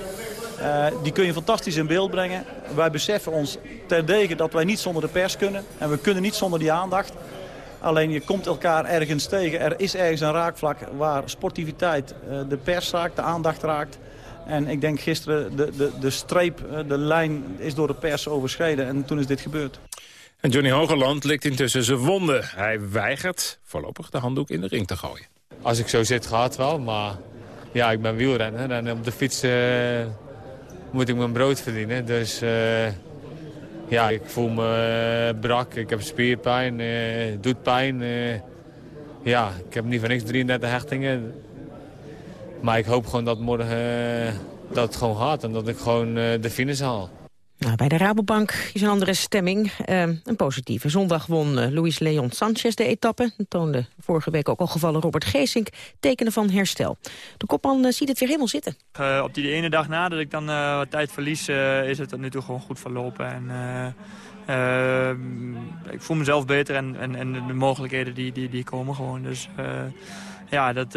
S29: Uh, die kun je fantastisch in beeld brengen. Wij beseffen ons terdege dat wij niet zonder de pers kunnen. En we kunnen niet zonder die aandacht. Alleen je komt elkaar ergens tegen. Er is ergens een raakvlak waar sportiviteit uh, de pers raakt, de aandacht raakt. En ik denk gisteren de, de, de streep, de lijn is door de pers overschreden. En toen is dit gebeurd.
S3: En Johnny Hogeland likt intussen zijn wonden. Hij weigert voorlopig de handdoek in de ring te gooien.
S30: Als ik zo zit gaat wel, maar ja, ik ben wielrenner. En op de fiets uh, moet ik mijn brood verdienen. Dus uh, ja, ik voel me uh, brak. Ik heb spierpijn, het doet pijn. ja, ik heb niet voor niks 33 hechtingen. Maar ik hoop gewoon dat morgen dat het gewoon gaat en dat ik gewoon de finish haal.
S4: Nou, bij de Rabobank is een andere stemming. Uh, een positieve. Zondag won uh, Luis Leon Sanchez de etappe. Dat toonde vorige week ook al gevallen Robert Geesink tekenen van herstel. De kopman uh, ziet het weer helemaal zitten.
S31: op die ene dag na dat ik dan wat tijd verlies, is het tot nu toe gewoon goed verlopen. En, ik voel mezelf beter en, en, en de mogelijkheden die, die, die komen gewoon. Dus ja, dat,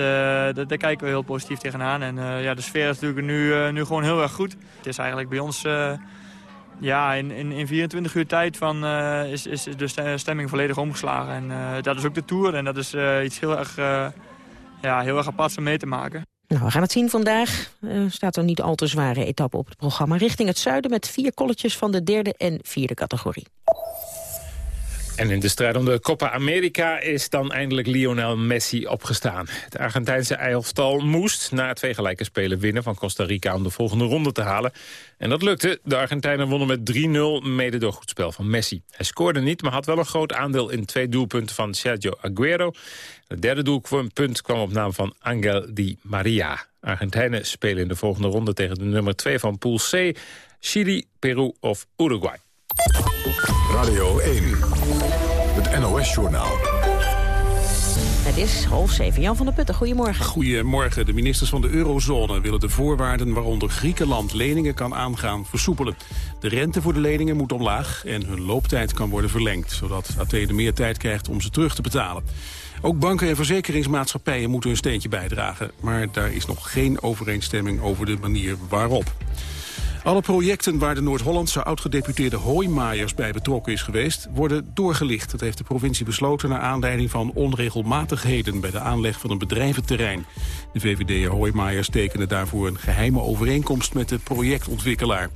S31: dat, daar kijken we heel positief tegenaan. En ja, de sfeer is natuurlijk nu, nu gewoon heel erg goed. Het is eigenlijk bij ons ja, in, in, in 24 uur tijd van, uh, is, is de stemming volledig omgeslagen. En uh, dat is ook de Tour en dat is uh, iets heel erg, ja, heel erg aparts om mee te maken.
S4: Nou, we gaan het zien vandaag. Er staat er niet al te zware etappe op het programma. Richting het zuiden met vier kolletjes van de derde en vierde categorie.
S3: En in de strijd om de Copa America is dan eindelijk Lionel Messi opgestaan. Het Argentijnse elftal moest na twee gelijke spelen winnen van Costa Rica om de volgende ronde te halen. En dat lukte. De Argentijnen wonnen met 3-0 mede door goed spel van Messi. Hij scoorde niet, maar had wel een groot aandeel in twee doelpunten van Sergio Aguero. Het derde doelpunt kwam op naam van Angel Di Maria. Argentijnen spelen in de volgende ronde tegen de nummer 2 van Pool C, Chili, Peru of Uruguay.
S2: Radio 1, het NOS-journaal.
S4: Het is half zeven. Jan van der Putten, goedemorgen.
S32: Goedemorgen. De ministers van de eurozone willen de voorwaarden waaronder Griekenland leningen kan aangaan versoepelen. De rente voor de leningen moet omlaag en hun looptijd kan worden verlengd, zodat Athene meer tijd krijgt om ze terug te betalen. Ook banken en verzekeringsmaatschappijen moeten hun steentje bijdragen. Maar daar is nog geen overeenstemming over de manier waarop. Alle projecten waar de Noord-Hollandse oud-gedeputeerde Hoijmaijers bij betrokken is geweest, worden doorgelicht. Dat heeft de provincie besloten naar aanleiding van onregelmatigheden bij de aanleg van een bedrijventerrein. De VVD Hoijmaijers tekenen daarvoor een geheime overeenkomst met de projectontwikkelaar.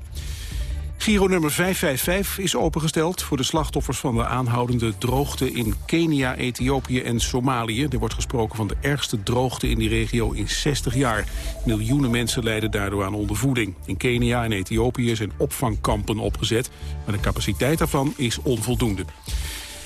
S32: Giro nummer 555 is opengesteld voor de slachtoffers van de aanhoudende droogte in Kenia, Ethiopië en Somalië. Er wordt gesproken van de ergste droogte in die regio in 60 jaar. Miljoenen mensen lijden daardoor aan ondervoeding. In Kenia en Ethiopië zijn opvangkampen opgezet, maar de capaciteit daarvan is onvoldoende.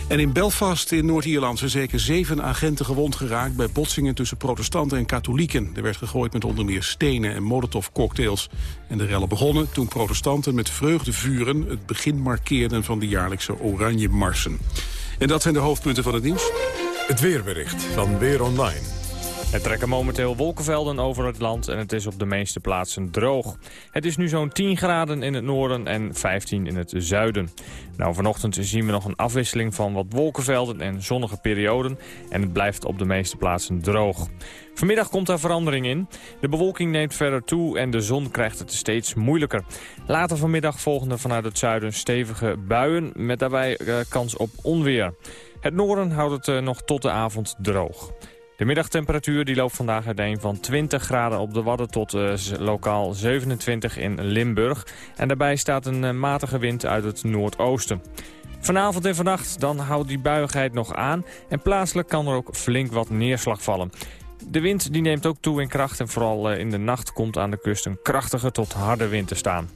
S32: En in Belfast in Noord-Ierland zijn zeker zeven agenten gewond geraakt... bij botsingen tussen protestanten en katholieken. Er werd gegooid met onder meer stenen en molotovcocktails. En de rellen begonnen toen protestanten met vreugdevuren... het begin markeerden van de jaarlijkse Oranje Marsen. En dat zijn de hoofdpunten van het nieuws.
S2: Het weerbericht van Weer Online.
S33: Er trekken momenteel wolkenvelden over het land en het is op de meeste plaatsen droog. Het is nu zo'n 10 graden in het noorden en 15 in het zuiden. Nou, vanochtend zien we nog een afwisseling van wat wolkenvelden en zonnige perioden... en het blijft op de meeste plaatsen droog. Vanmiddag komt daar verandering in. De bewolking neemt verder toe en de zon krijgt het steeds moeilijker. Later vanmiddag volgen er vanuit het zuiden stevige buien... met daarbij eh, kans op onweer. Het noorden houdt het eh, nog tot de avond droog. De middagtemperatuur die loopt vandaag uiteen van 20 graden op de Wadden tot eh, lokaal 27 in Limburg. En daarbij staat een eh, matige wind uit het noordoosten. Vanavond en vannacht dan houdt die buigheid nog aan en plaatselijk kan er ook flink wat neerslag vallen. De wind die neemt ook toe in kracht en vooral eh, in de nacht komt aan de kust een krachtige tot harde wind te staan.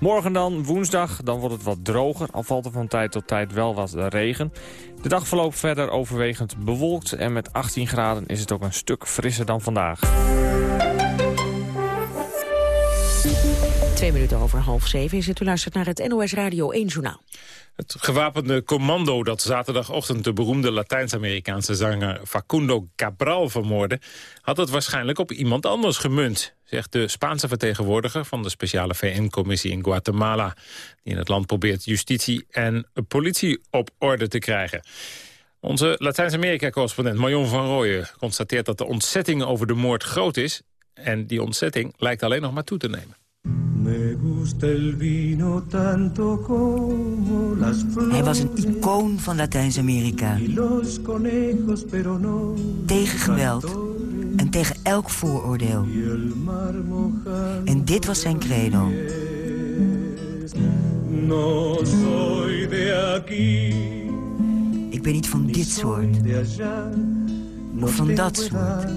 S33: Morgen dan, woensdag, dan wordt het wat droger, al valt er van tijd tot tijd wel wat regen. De dag verloopt verder overwegend bewolkt en met 18 graden is het ook een stuk frisser dan vandaag.
S4: Twee minuten over half zeven is het. U luistert naar het NOS Radio 1 Journaal.
S3: Het gewapende commando dat zaterdagochtend de beroemde Latijns-Amerikaanse zanger Facundo Cabral vermoordde, had het waarschijnlijk op iemand anders gemunt, zegt de Spaanse vertegenwoordiger van de speciale VN-commissie in Guatemala, die in het land probeert justitie en politie op orde te krijgen. Onze Latijns-Amerika-correspondent Marion van Rooyen constateert dat de ontzetting over de moord groot is en die ontzetting lijkt alleen nog maar toe te nemen.
S34: Me gusta el vino tanto como las flores.
S35: Hij was een icoon van Latijns-Amerika.
S34: no
S35: Tegen geweld en tegen elk vooroordeel. En dit was zijn credo.
S34: No soy de aquí,
S35: Ik ben niet van dit soort. Of van dat soort.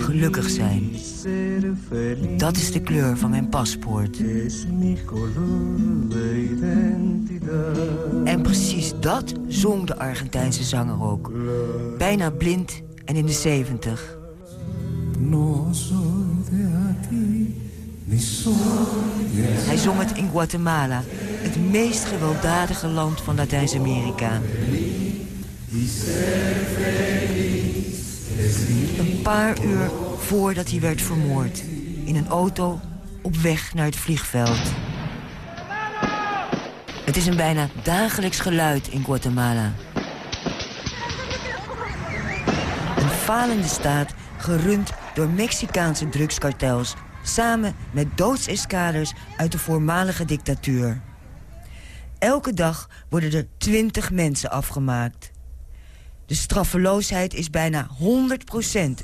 S35: Gelukkig zijn. Dat is de kleur van mijn paspoort. En precies dat zong de Argentijnse zanger ook. Bijna blind en in de zeventig. Hij zong het in Guatemala, het meest gewelddadige land van Latijns-Amerika. Een paar uur voordat hij werd vermoord. In een auto op weg naar het vliegveld. Het is een bijna dagelijks geluid in Guatemala. Een falende staat, gerund door Mexicaanse drugskartels... samen met doodseskaders uit de voormalige dictatuur. Elke dag worden er twintig mensen afgemaakt. De straffeloosheid is bijna 100 procent,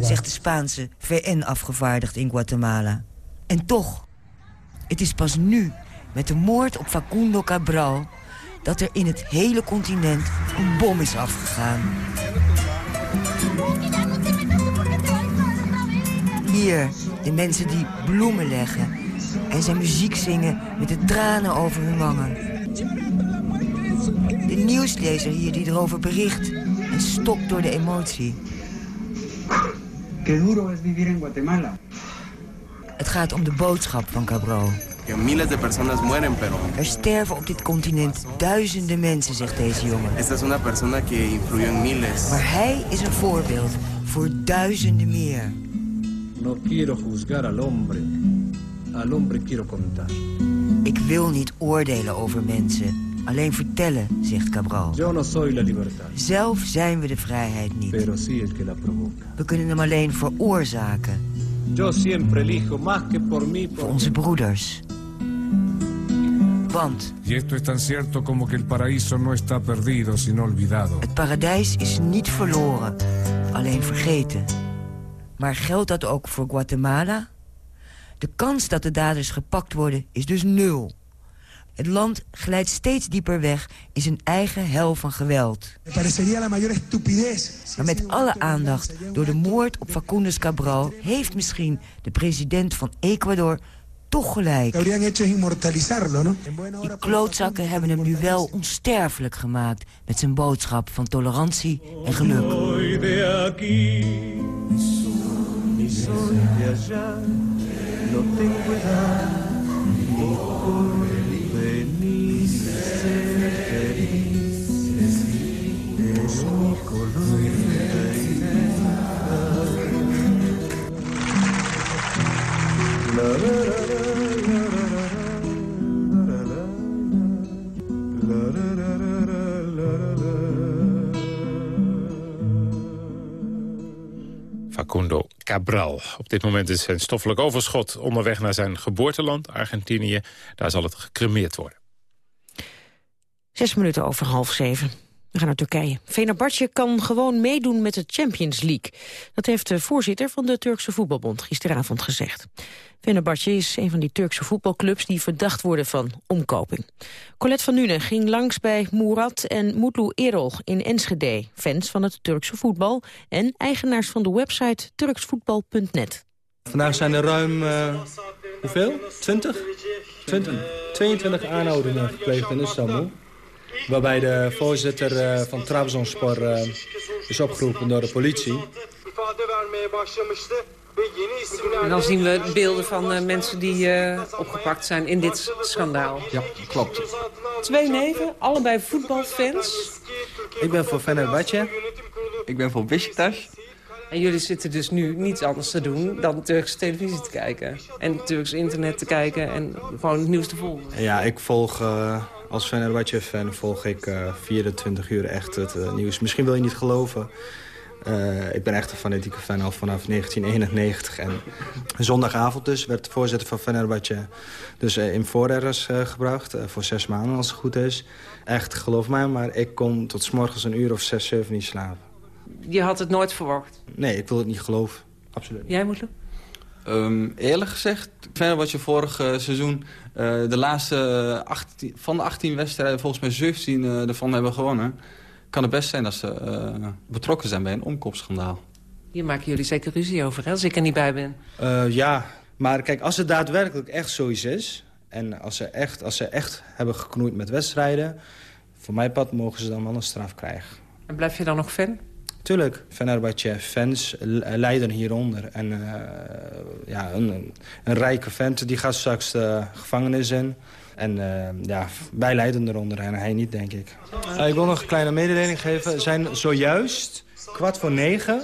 S35: zegt de Spaanse VN-afgevaardigd in Guatemala. En toch, het is pas nu, met de moord op Facundo Cabral... dat er in het hele continent een bom is afgegaan. Hier, de mensen die bloemen leggen... en zijn muziek zingen met de tranen over hun wangen. De nieuwslezer hier die erover bericht en stokt door de emotie.
S36: Qué duro es vivir en Guatemala.
S35: Het gaat om de boodschap van Cabral.
S36: Que miles de personas mueren, pero
S35: Er sterven op dit continent duizenden mensen, zegt deze jongen. Maar hij is een voorbeeld voor duizenden meer.
S23: No quiero juzgar al hombre. Al hombre quiero contar.
S35: Ik wil niet oordelen over mensen, alleen vertellen, zegt Cabral.
S23: Yo no soy la libertad,
S35: Zelf zijn we de vrijheid niet.
S23: pero sí el que la provoca.
S35: We kunnen hem alleen veroorzaken.
S23: Yo siempre elijo más que por mí.
S35: Voor onze broeders. Want
S37: Y esto es tan cierto como que el paraíso no está perdido, sino olvidado.
S35: het paradijs is niet verloren, alleen vergeten. Maar geldt dat ook voor Guatemala? De kans dat de daders gepakt worden is dus nul. Het land glijdt steeds dieper weg in zijn eigen hel van geweld.
S38: Me parecería la mayor estupidez.
S35: Maar met alle aandacht door de moord op Facundes Cabral... heeft misschien de president van Ecuador toch gelijk. Die klootzakken hebben hem nu wel onsterfelijk gemaakt... met zijn boodschap van tolerantie en geluk.
S34: Soy de aquí, ni soy de allá. No tengo
S3: Cabral. Op dit moment is zijn stoffelijk overschot onderweg naar zijn geboorteland, Argentinië. Daar zal het gecremeerd worden.
S4: Zes minuten over half zeven. We gaan naar Turkije. Fenerbahce kan gewoon meedoen met de Champions League. Dat heeft de voorzitter van de Turkse voetbalbond gisteravond gezegd. Fenerbahce is een van die Turkse voetbalclubs die verdacht worden van omkoping. Colette van Nuenen ging langs bij Murat en Mutlu Erol in Enschede. Fans van het Turkse voetbal en eigenaars van de website turksvoetbal.net.
S39: Vandaag zijn er ruim, uh, hoeveel? 20? 20? 22 aanhoudingen gepleegd in Istanbul. Waarbij de voorzitter uh, van Trabzonspor uh, is opgeroepen door de politie.
S40: En dan zien we beelden van uh, mensen die uh, opgepakt zijn in dit schandaal.
S39: Ja, klopt.
S40: Twee neven, allebei voetbalfans.
S39: Ik ben voor Fenerbahce. Ik ben voor Beşiktaş.
S40: En jullie zitten dus nu niets anders te doen dan Turkse televisie te kijken. En Turks internet te kijken en gewoon het nieuws te volgen.
S39: Ja, ik volg... Uh, als Fenerbahce-fan volg ik uh, 24 uur echt het uh, nieuws. Misschien wil je niet geloven. Uh, ik ben echt een fanatieke fan al vanaf 1991. En zondagavond dus werd de voorzitter van Fenerbahce dus in voorerrors gebracht. voor zes maanden als het goed is. Echt, geloof mij, maar ik kon tot s morgens een uur of zes, zeven niet slapen.
S40: Je had het nooit verwacht?
S39: Nee, ik wil het niet geloven. Absoluut.
S40: Jij moet?
S41: Um, eerlijk gezegd, Fenerbahce vorig uh, seizoen uh, de laatste 18, van de 18 wedstrijden volgens mij 17 uh, ervan hebben gewonnen. Kan het best zijn dat ze betrokken zijn bij een omkoopschandaal.
S40: Hier maken jullie zeker ruzie over, hè, als ik er niet bij ben.
S39: ja, maar kijk, als het daadwerkelijk echt zoiets is... en als ze echt, als ze echt hebben geknoeid met wedstrijden... voor mijn pad mogen ze dan wel een straf krijgen.
S40: En blijf je dan nog fan?
S39: Tuurlijk, Fenerbahce fans lijden hieronder. En uh, ja, een, een, rijke vent die gaat straks de gevangenis in. En uh, ja, wij lijden eronder en hij niet, denk ik. Ik wil nog een kleine mededeling geven. Zijn zojuist kwart voor negen...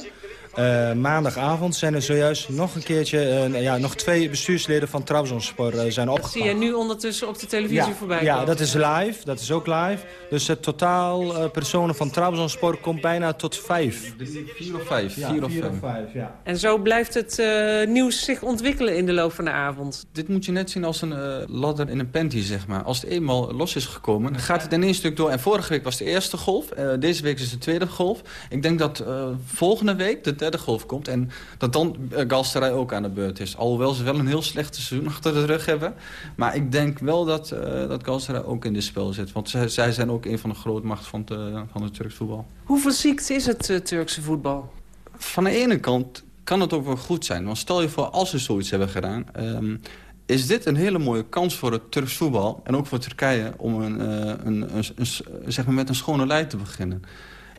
S39: Uh, maandagavond zijn er zojuist nog een keertje... Uh, ja, nog twee bestuursleden van Trabzonspor uh, zijn opgepakt.
S40: zie je nu ondertussen op de televisie
S39: ja,
S40: voorbij
S39: Ja,
S40: komen.
S39: dat is live. Dat is ook live. Dus het totaal personen van Trabzonspor komt bijna tot vijf.
S41: Vier of vijf.
S39: Ja,
S41: vier of
S39: vier
S41: vijf.
S39: Of vijf ja.
S40: En zo blijft het nieuws zich ontwikkelen in de loop van de avond.
S41: Dit moet je net zien als een ladder in een panty, zeg maar. Als het eenmaal los is gekomen, dan gaat het in één stuk door. En vorige week was de eerste golf. deze week is de tweede golf. Ik denk dat volgende week de derde golf komt. En dat dan uh, Galsterij ook aan de beurt is. Alhoewel ze wel een heel slechte seizoen achter de rug hebben. Maar ik denk wel dat, uh, dat Galsterij ook in dit spel zit. Want zij, zij zijn ook een van de grootmachten van, te, van het Turks voetbal.
S40: Hoe verziekt is het uh, Turkse voetbal?
S41: Van de ene kant kan het ook wel goed zijn. Want stel je voor, als ze zoiets hebben gedaan... Um, is dit een hele mooie kans voor het Turks voetbal... en ook voor Turkije om een, een, een, een, zeg maar met een schone lijn te beginnen.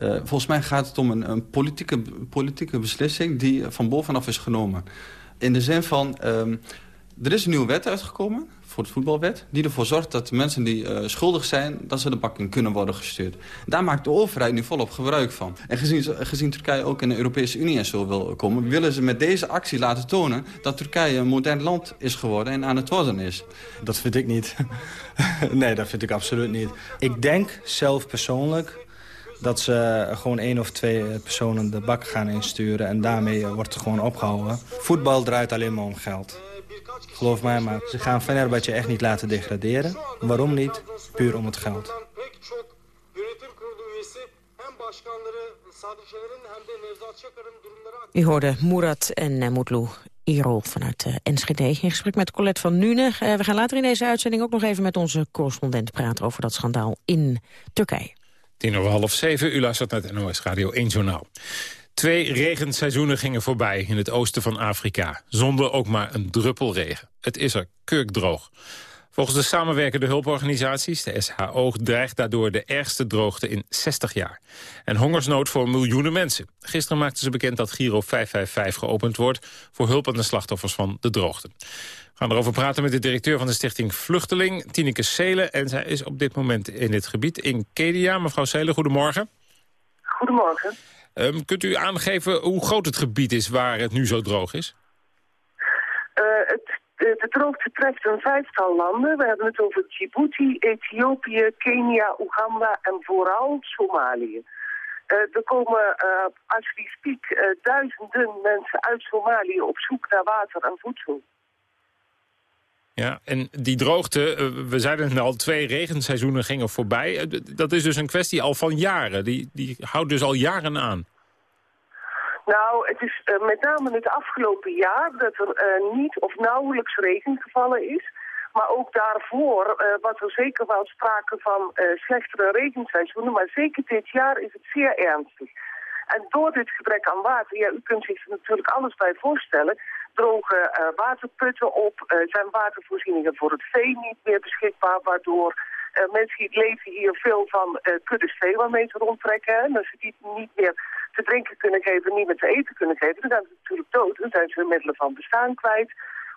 S41: Uh, volgens mij gaat het om een, een politieke, politieke beslissing die van bovenaf is genomen. In de zin van, um, er is een nieuwe wet uitgekomen voor het voetbalwet... die ervoor zorgt dat mensen die uh, schuldig zijn, dat ze de bak in kunnen worden gestuurd. Daar maakt de overheid nu volop gebruik van. En gezien, gezien Turkije ook in de Europese Unie en zo wil komen... willen ze met deze actie laten tonen dat Turkije een modern land is geworden en aan het worden is.
S39: Dat vind ik niet. nee, dat vind ik absoluut niet. Ik denk zelf persoonlijk dat ze gewoon één of twee personen de bak gaan insturen... en daarmee wordt het gewoon opgehouden. Voetbal draait alleen maar om geld. Geloof mij maar, ze gaan Fenerbahce echt niet laten degraderen. Waarom niet? Puur om het geld.
S4: U hoorde Murat en Mutlu Irol vanuit uh, Enschede in gesprek met Colette van Nune. We gaan later in deze uitzending ook nog even met onze correspondent praten... over dat schandaal in Turkije.
S3: Tien over half zeven, u luistert naar NOS Radio 1 Journaal. Twee regenseizoenen gingen voorbij in het oosten van Afrika... zonder ook maar een druppel regen. Het is er kurkdroog. Volgens de samenwerkende hulporganisaties, de SHO... dreigt daardoor de ergste droogte in 60 jaar. En hongersnood voor miljoenen mensen. Gisteren maakten ze bekend dat Giro 555 geopend wordt... voor hulp aan de slachtoffers van de droogte. We gaan erover praten met de directeur van de stichting Vluchteling, Tineke Seelen. En zij is op dit moment in dit gebied in Kedia. Mevrouw Seelen, goedemorgen.
S42: Goedemorgen.
S3: Um, kunt u aangeven hoe groot het gebied is waar het nu zo droog is?
S42: Uh, het, de, de, droogte treft een vijftal landen. We hebben het over Djibouti, Ethiopië, Kenia, Oeganda en vooral Somalië. Uh, er komen, uh, als we speak, duizenden mensen uit Somalië op zoek naar water en voedsel.
S3: Ja, en die droogte, we zeiden het al, twee regenseizoenen gingen voorbij. Dat is dus een kwestie al van jaren. Die, die houdt dus al jaren aan.
S42: Nou, het is uh, met name het afgelopen jaar dat er niet of nauwelijks regen gevallen is. Maar ook daarvoor uh, was er zeker wel sprake van slechtere regenseizoenen. Maar zeker dit jaar is het zeer ernstig. En door dit gebrek aan water, ja, u kunt zich er natuurlijk alles bij voorstellen... drogen waterputten op, zijn watervoorzieningen voor het vee niet meer beschikbaar... waardoor mensen die leven hier veel van kuddes vee waarmee ze rondtrekken. En als ze die niet meer te drinken kunnen geven, niet meer te eten kunnen geven, dan gaan ze natuurlijk dood. Dan zijn ze hun middelen van bestaan kwijt.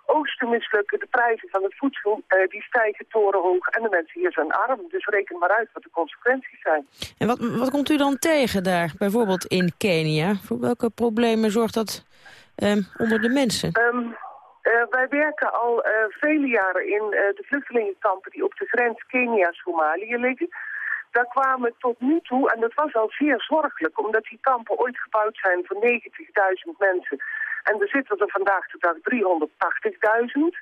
S42: Oogsten mislukken, de prijzen van het voedsel uh, die stijgen torenhoog en de mensen hier zijn arm. Dus reken maar uit wat de consequenties zijn.
S4: En wat, wat komt u dan tegen daar, bijvoorbeeld in Kenia? Voor welke problemen zorgt dat um, onder de mensen?
S42: Um, uh, wij werken al uh, vele jaren in de vluchtelingenkampen die op de grens Kenia-Somalië liggen. Daar kwamen tot nu toe, en dat was al zeer zorgelijk, omdat die kampen ooit gebouwd zijn voor 90.000 mensen. En er zitten er vandaag de dag 380.000.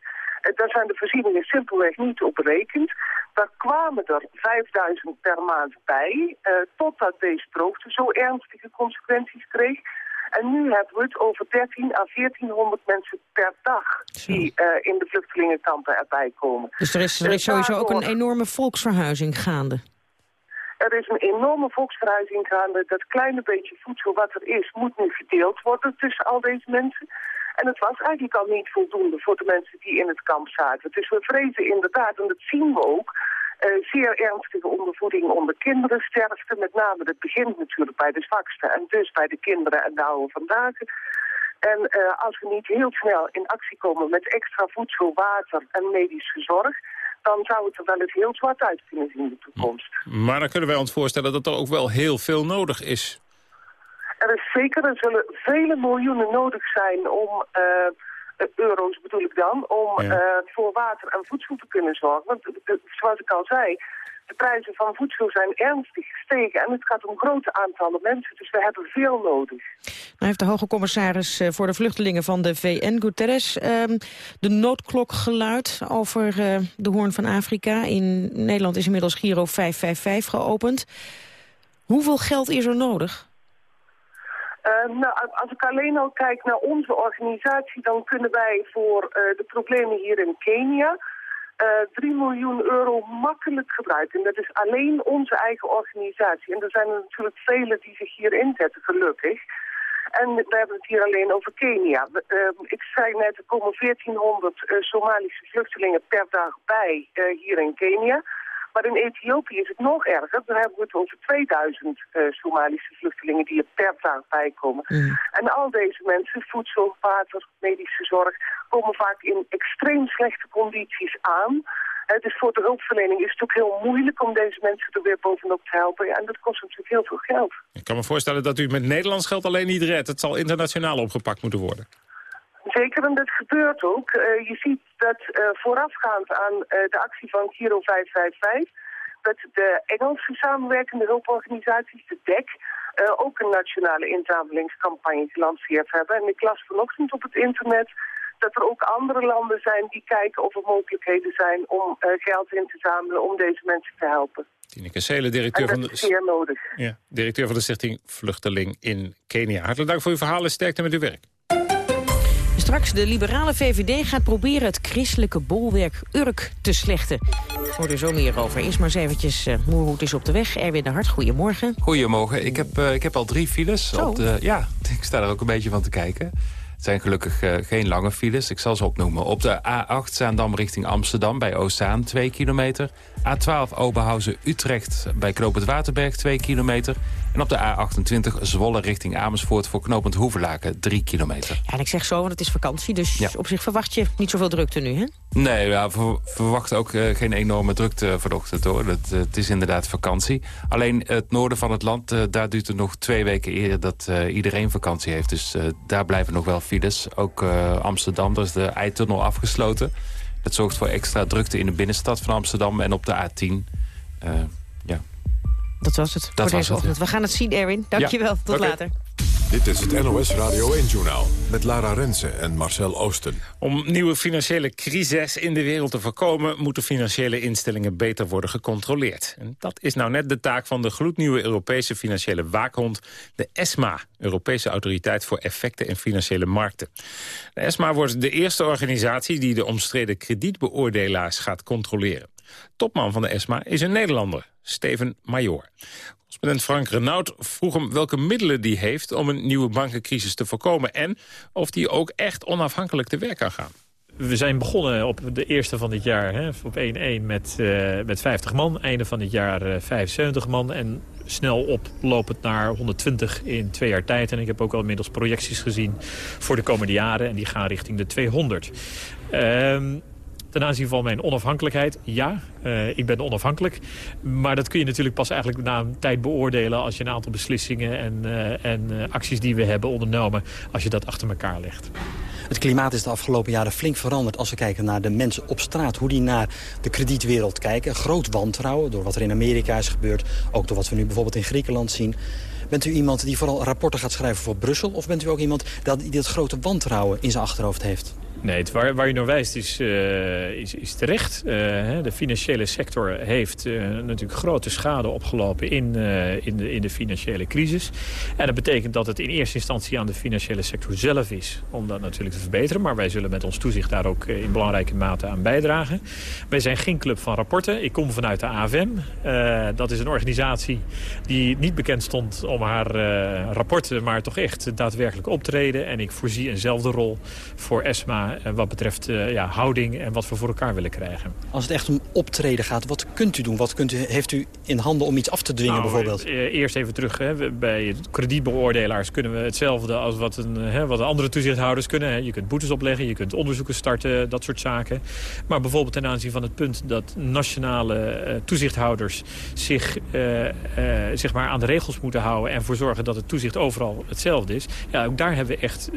S42: Daar zijn de voorzieningen simpelweg niet op berekend. Daar kwamen er 5000 per maand bij, eh, totdat deze droogte zo ernstige consequenties kreeg. En nu hebben we het over 13 à 1400 mensen per dag die uh, in de vluchtelingenkampen erbij komen.
S4: Dus er is, er is sowieso ook een enorme volksverhuizing gaande?
S42: Er is een enorme volksverhuizing gaande. Dat kleine beetje voedsel wat er is, moet nu verdeeld worden tussen al deze mensen. En het was eigenlijk al niet voldoende voor de mensen die in het kamp zaten. Dus we vrezen inderdaad, en dat zien we ook, zeer ernstige ondervoeding onder kinderen sterfte. Met name het begint natuurlijk bij de zwakste en dus bij de kinderen en de oude vandaag. En uh, als we niet heel snel in actie komen met extra voedsel, water en medische zorg dan zou het er wel eens heel zwart uit kunnen zien in de toekomst.
S3: Maar dan kunnen wij ons voorstellen dat er ook wel heel veel nodig is.
S42: Er is zeker, er zullen vele miljoenen nodig zijn om, uh, euro's bedoel ik dan, om ja. uh, voor water en voedsel te kunnen zorgen. Want zoals ik al zei, de prijzen van voedsel zijn ernstig gestegen en het gaat om grote aantallen mensen, dus we hebben veel nodig.
S4: Nou heeft de hoge commissaris eh, voor de vluchtelingen van de VN, Guterres, um, de noodklok geluid over uh, de Hoorn van Afrika. In Nederland is inmiddels Giro 555 geopend. Hoeveel geld is er nodig?
S42: Uh, nou, als ik alleen al kijk naar onze organisatie, dan kunnen wij voor uh, de problemen hier in Kenia uh, 3 miljoen euro makkelijk gebruiken. En dat is alleen onze eigen organisatie. En er zijn er natuurlijk velen die zich hier inzetten, gelukkig. En we hebben het hier alleen over Kenia. Uh, ik zei net, er komen 1400 uh, Somalische vluchtelingen per dag bij hier in Kenia. Maar in Ethiopië is het nog erger. Dan hebben we het over 2000 uh, Somalische vluchtelingen die er per dag bij komen. Mm. En al deze mensen, voedsel, water, medische zorg, komen vaak in extreem slechte condities aan. Uh, dus voor de hulpverlening is het ook heel moeilijk om deze mensen er weer bovenop te helpen. Ja, en dat kost natuurlijk heel veel geld.
S3: Ik kan me voorstellen dat u met Nederlands geld alleen niet redt. Het zal internationaal opgepakt moeten worden.
S42: Zeker, en dat gebeurt ook. Uh, je ziet dat uh, voorafgaand aan uh, de actie van Giro 555... dat de Engelse samenwerkende hulporganisaties, de DEC... ook een nationale inzamelingscampagne gelanceerd hebben. En ik las vanochtend op het internet dat er ook andere landen zijn die kijken of er mogelijkheden zijn om geld in te zamelen om deze mensen te helpen.
S3: Tineke Seelen, directeur, van de,
S42: zeer nodig.
S3: Ja, directeur van de Stichting Vluchteling in Kenia. Hartelijk dank voor uw verhaal en sterkte met uw werk.
S4: Straks de liberale VVD gaat proberen het christelijke bolwerk Urk te slechten. Hoor er zo meer over. Eerst maar eens eventjes, uh, Moerhoed is op de weg. Erwin de Hart, goedemorgen.
S43: Goedemorgen. Ik heb, uh, ik heb al drie files. Op de, ja, ik sta er ook een beetje van te kijken. Het zijn gelukkig uh, geen lange files. Ik zal ze opnoemen. Op de A8 Zaandam richting Amsterdam bij Oostzaan 2 kilometer. A12 Oberhausen Utrecht bij Knoop het Waterberg 2 kilometer. En op de A28 Zwolle richting Amersfoort voor knooppunt Hoevelaken 3 kilometer.
S4: Ja, en ik zeg zo, want het is vakantie, dus
S43: Ja.
S4: op zich verwacht je niet zoveel drukte nu, hè?
S43: Nee, ja, we verwachten ook eh, geen enorme drukte vanochtend hoor. Eh, het is inderdaad vakantie. Alleen het noorden van het land, eh, daar duurt het nog twee weken eerder dat eh, iedereen vakantie heeft. Dus eh, daar blijven nog wel files. Ook eh, Amsterdam, daar is de Eitunnel afgesloten. Dat zorgt voor extra drukte in de binnenstad van Amsterdam en op de A10. Eh, ja.
S4: Dat was het
S43: Dat
S4: voor
S43: was
S4: deze
S43: het,
S4: ochtend. We gaan het zien, Erwin. Dankjewel. Tot
S2: Oké.
S4: later.
S2: Dit is het NOS Radio 1-journaal met Lara Rensen en Marcel Oosten.
S3: Om nieuwe financiële crises in de wereld te voorkomen... moeten financiële instellingen beter worden gecontroleerd. En dat is nou net de taak van de gloednieuwe Europese financiële waakhond... de ESMA, Europese Autoriteit voor Effecten en Financiële Markten. De ESMA wordt de eerste organisatie die de omstreden kredietbeoordelaars gaat controleren. Topman van de ESMA is een Nederlander, Steven Major. Correspondent Frank Renaud vroeg hem welke middelen die heeft... om een nieuwe bankencrisis te voorkomen... en of die ook echt onafhankelijk te werk kan gaan.
S44: We zijn begonnen op de eerste van dit jaar, hè, op 1-1 met, eh, met 50 man. Einde van dit jaar eh, 75 man. En snel oplopend naar 120 in twee jaar tijd. En ik heb ook al inmiddels projecties gezien voor de komende jaren. En die gaan richting de 200. Ehm Ten aanzien van mijn onafhankelijkheid, ja, eh, ik ben onafhankelijk. Maar dat kun je natuurlijk pas eigenlijk na een tijd beoordelen... als je een aantal beslissingen en, eh, en eh, acties die we hebben ondernomen... als je dat achter elkaar legt.
S45: Het klimaat is de afgelopen jaren flink veranderd als we kijken naar de mensen op straat. Hoe die naar de kredietwereld kijken. Groot wantrouwen door wat er in Amerika is gebeurd. Ook door wat we nu bijvoorbeeld in Griekenland zien. Bent u iemand die vooral rapporten gaat schrijven voor Brussel? Of bent u ook iemand die dat grote wantrouwen in zijn achterhoofd heeft?
S44: Nee, het waar, waar je naar wijst is, eh, is, is terecht. Eh, de financiële sector heeft eh, natuurlijk grote schade opgelopen in, in, de, in de financiële crisis. En dat betekent dat het in eerste instantie aan de financiële sector zelf is om dat natuurlijk te verbeteren. Maar wij zullen met ons toezicht daar ook in belangrijke mate aan bijdragen. Wij zijn geen club van rapporten. Ik kom vanuit de. Eh, dat is een organisatie die niet bekend stond om haar rapporten, maar toch echt daadwerkelijk optreden. En ik voorzie eenzelfde rol voor ESMA wat betreft eh, ja, houding en wat we voor elkaar willen krijgen.
S45: Als het echt om optreden gaat, wat kunt u doen? Wat kunt u, heeft u in handen om iets af te dwingen
S44: Nou,
S45: bijvoorbeeld?
S44: eh, Eerst even terug. Hè. Bij kredietbeoordelaars kunnen we hetzelfde als wat, een, hè, wat de andere toezichthouders kunnen. Hè. Je kunt boetes opleggen, je kunt onderzoeken starten, dat soort zaken. Maar bijvoorbeeld ten aanzien van het punt dat nationale eh, toezichthouders zich eh, eh, zeg maar aan de regels moeten houden... en ervoor zorgen dat het toezicht overal hetzelfde is. Ja, ook daar hebben we echt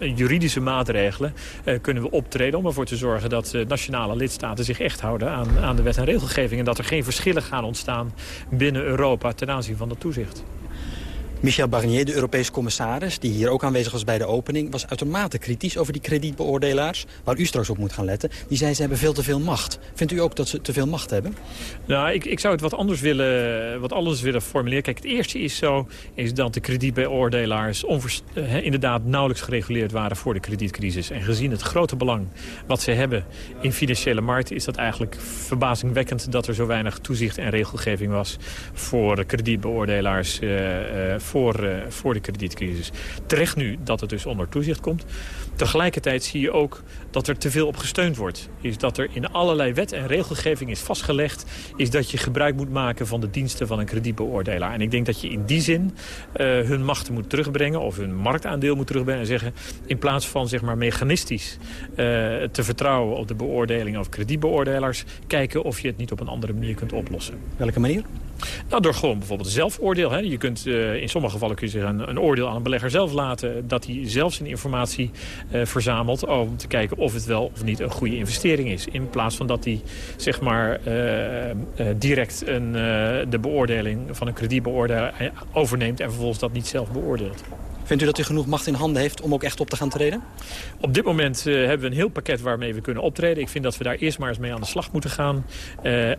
S44: eh, juridische maatregelen eh, kunnen we optreden... om ervoor te zorgen dat eh, nationale lidstaten zich echt houden aan, aan de wet en regelgeving... en dat er geen verschillen gaan ontstaan binnen Europa ten aanzien van dat toezicht.
S45: Michel Barnier, de Europese commissaris, die hier ook aanwezig was bij de opening... was uitermate kritisch over die kredietbeoordelaars, waar u straks op moet gaan letten. Die zei ze hebben veel te veel macht. Vindt u ook dat ze te veel macht hebben?
S44: Nou, ik, ik zou het wat anders willen, wat anders willen formuleren. Kijk, het eerste is zo, is dat de kredietbeoordelaars eh, inderdaad nauwelijks gereguleerd waren voor de kredietcrisis. En gezien het grote belang wat ze hebben in financiële markten, is dat eigenlijk verbazingwekkend dat er zo weinig toezicht en regelgeving was voor de kredietbeoordelaars eh, eh, voor, eh, voor de kredietcrisis. Terecht nu dat het dus onder toezicht komt. Tegelijkertijd zie je ook dat er te veel op gesteund wordt. Is dat er in allerlei wet en regelgeving is vastgelegd... is dat je gebruik moet maken van de diensten van een kredietbeoordelaar. En ik denk dat je in die zin eh, hun machten moet terugbrengen... of hun marktaandeel moet terugbrengen en zeggen... in plaats van zeg maar mechanistisch eh, te vertrouwen op de beoordelingen of kredietbeoordelaars... kijken of je het niet op een andere manier kunt oplossen.
S45: Welke manier?
S44: Nou, door gewoon bijvoorbeeld zelfoordeel. Hè. Je kunt, eh, in sommige gevallen kun je een, een oordeel aan een belegger zelf laten... dat hij zelf zijn informatie eh, verzamelt om te kijken of het wel of niet een goede investering is. In plaats van dat hij zeg maar, eh, eh, direct een, de beoordeling van een kredietbeoordelaar overneemt... en vervolgens dat niet zelf beoordeelt.
S45: Vindt u dat u genoeg macht in handen heeft om ook echt op te gaan treden?
S44: Op dit moment hebben we een heel pakket waarmee we kunnen optreden. Ik vind dat we daar eerst maar eens mee aan de slag moeten gaan.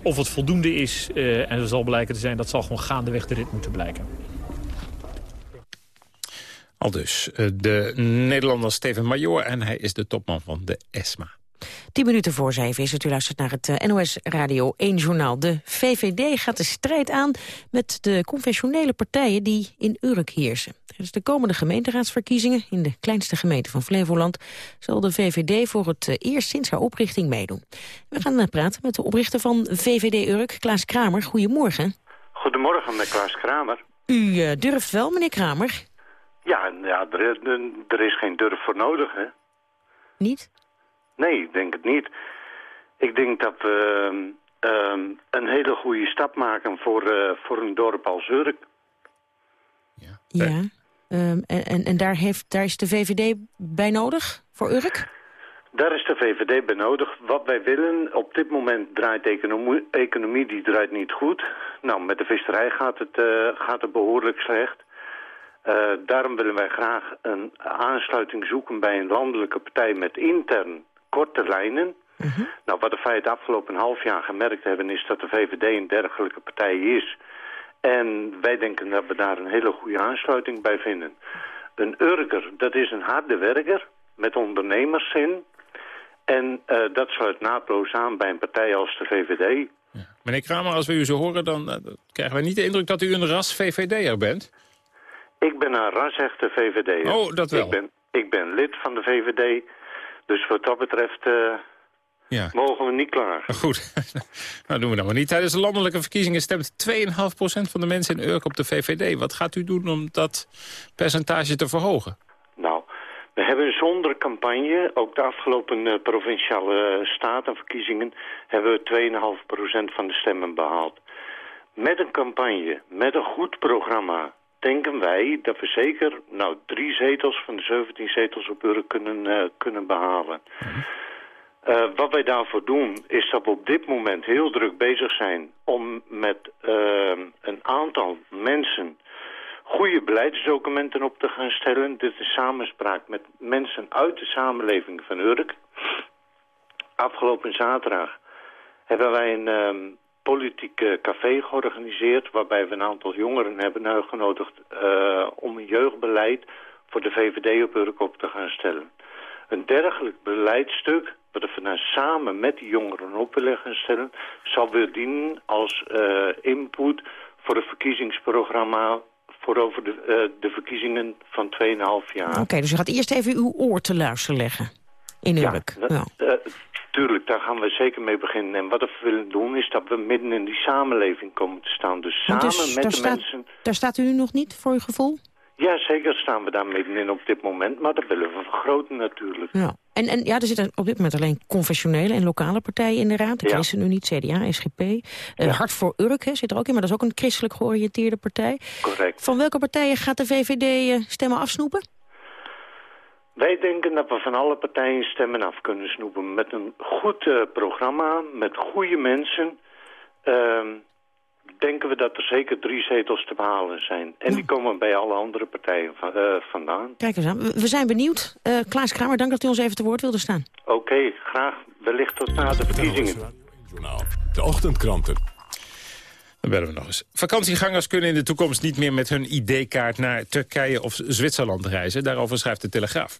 S44: Of het voldoende is, en er zal blijken te zijn... dat zal gewoon gaandeweg de rit moeten blijken.
S3: Al dus eh, de Nederlander Steven Major en hij is de topman van de ESMA.
S4: Tien minuten voor zeven is het. U luistert naar het eh, NOS Radio 1 journaal. De VVD gaat de strijd aan met de conventionele partijen die in Urk heersen. Tijdens de komende gemeenteraadsverkiezingen in de kleinste gemeente van Flevoland zal de VVD voor het eh, eerst sinds haar oprichting meedoen. We gaan praten met de oprichter van VVD Urk, Klaas Kramer. Goedemorgen.
S46: Goedemorgen, met Klaas Kramer.
S4: U durft wel, meneer Kramer?
S47: Ja, ja er, is, er is geen durf voor nodig, hè.
S4: Niet?
S47: Nee, ik denk het niet. Ik denk dat we ehm, een hele goede stap maken voor, eh, voor een dorp als Urk.
S4: Ja. Ehm, en en, en daar, heeft, daar is de VVD bij nodig, voor Urk?
S47: Daar is de VVD bij nodig. Wat wij willen, op dit moment draait de economie, economie die draait niet goed. Nou, met de visserij gaat het, eh, gaat het behoorlijk slecht. Eh, daarom willen wij graag een aansluiting zoeken bij een landelijke partij met intern korte lijnen. Nou, wat wij het afgelopen half jaar gemerkt hebben is dat de VVD een dergelijke partij is. En wij denken dat we daar een hele goede aansluiting bij vinden. Een Urker, dat is een harde werker met ondernemerszin. En eh, dat sluit naadloos aan bij een partij als de VVD.
S3: Meneer Kramer, als we u zo horen, dan eh, krijgen wij niet de indruk dat u een ras VVD'er bent.
S47: Ik ben een rasechte VVD'er.
S3: Oh, dat wel.
S47: Ik ben, ik ben lid van de VVD. Dus wat dat betreft eh,
S3: Ja.
S47: mogen we niet klaar.
S3: Goed, nou doen we dat maar niet. Tijdens de landelijke verkiezingen stemt 2,5% van de mensen in Urk op de VVD. Wat gaat u doen om dat percentage te verhogen?
S47: Nou, we hebben zonder campagne, ook de afgelopen eh, provinciale statenverkiezingen, hebben we 2,5% van de stemmen behaald. Met een campagne, met een goed programma, denken wij dat we zeker nou, drie zetels van de 17 zetels op Urk kunnen, eh, kunnen behalen. Eh, wat wij daarvoor doen, is dat we op dit moment heel druk bezig zijn om met eh, een aantal mensen goede beleidsdocumenten op te gaan stellen. Dit is samenspraak met mensen uit de samenleving van Urk. Afgelopen zaterdag hebben wij een ehm, politiek café georganiseerd... waarbij we een aantal jongeren hebben uitgenodigd eh, om een jeugdbeleid voor de VVD op op te gaan stellen. Een dergelijk beleidstuk, wat we dan samen met die jongeren op willen gaan stellen... zal weer dienen als eh, input voor het verkiezingsprogramma... voor over de, eh, de verkiezingen van 2,5 jaar.
S4: Oké, dus u gaat eerst even uw oor te luisteren leggen. In Urk. Ja.
S47: Tuurlijk, daar gaan we zeker mee beginnen. En wat we willen doen is dat we midden in die samenleving komen te staan. Dus samen
S4: dus
S47: met de
S4: staat-
S47: mensen...
S4: Daar staat u nu nog niet, voor uw gevoel?
S47: Ja, zeker staan we daar middenin op dit moment. Maar dat willen we vergroten natuurlijk.
S4: Ja. En, en ja, er zitten op dit moment alleen confessionele en lokale partijen in de raad. De
S47: Ja.
S4: ChristenUnie, CDA, SGP. Eh, Hart voor Urk hè, zit er ook in, maar dat is ook een christelijk georiënteerde partij.
S47: Correct.
S4: Van welke partijen gaat de VVD eh, stemmen afsnoepen?
S47: Wij denken dat we van alle partijen stemmen af kunnen snoepen. Met een goed eh, programma, met goede mensen... ehm, denken we dat er zeker drie zetels te behalen zijn. En die komen bij alle andere partijen eh, vandaan.
S4: Kijk eens aan, we we zijn benieuwd. Eh, Klaas Kramer, dank dat u ons even te woord wilde staan.
S47: Oké, graag. Wellicht tot na de verkiezingen.
S2: De ochtendkranten.
S3: Dan bellen we nog eens. Vakantiegangers kunnen in de toekomst niet meer met hun ID-kaart naar Turkije of Zwitserland reizen. Daarover schrijft de Telegraaf.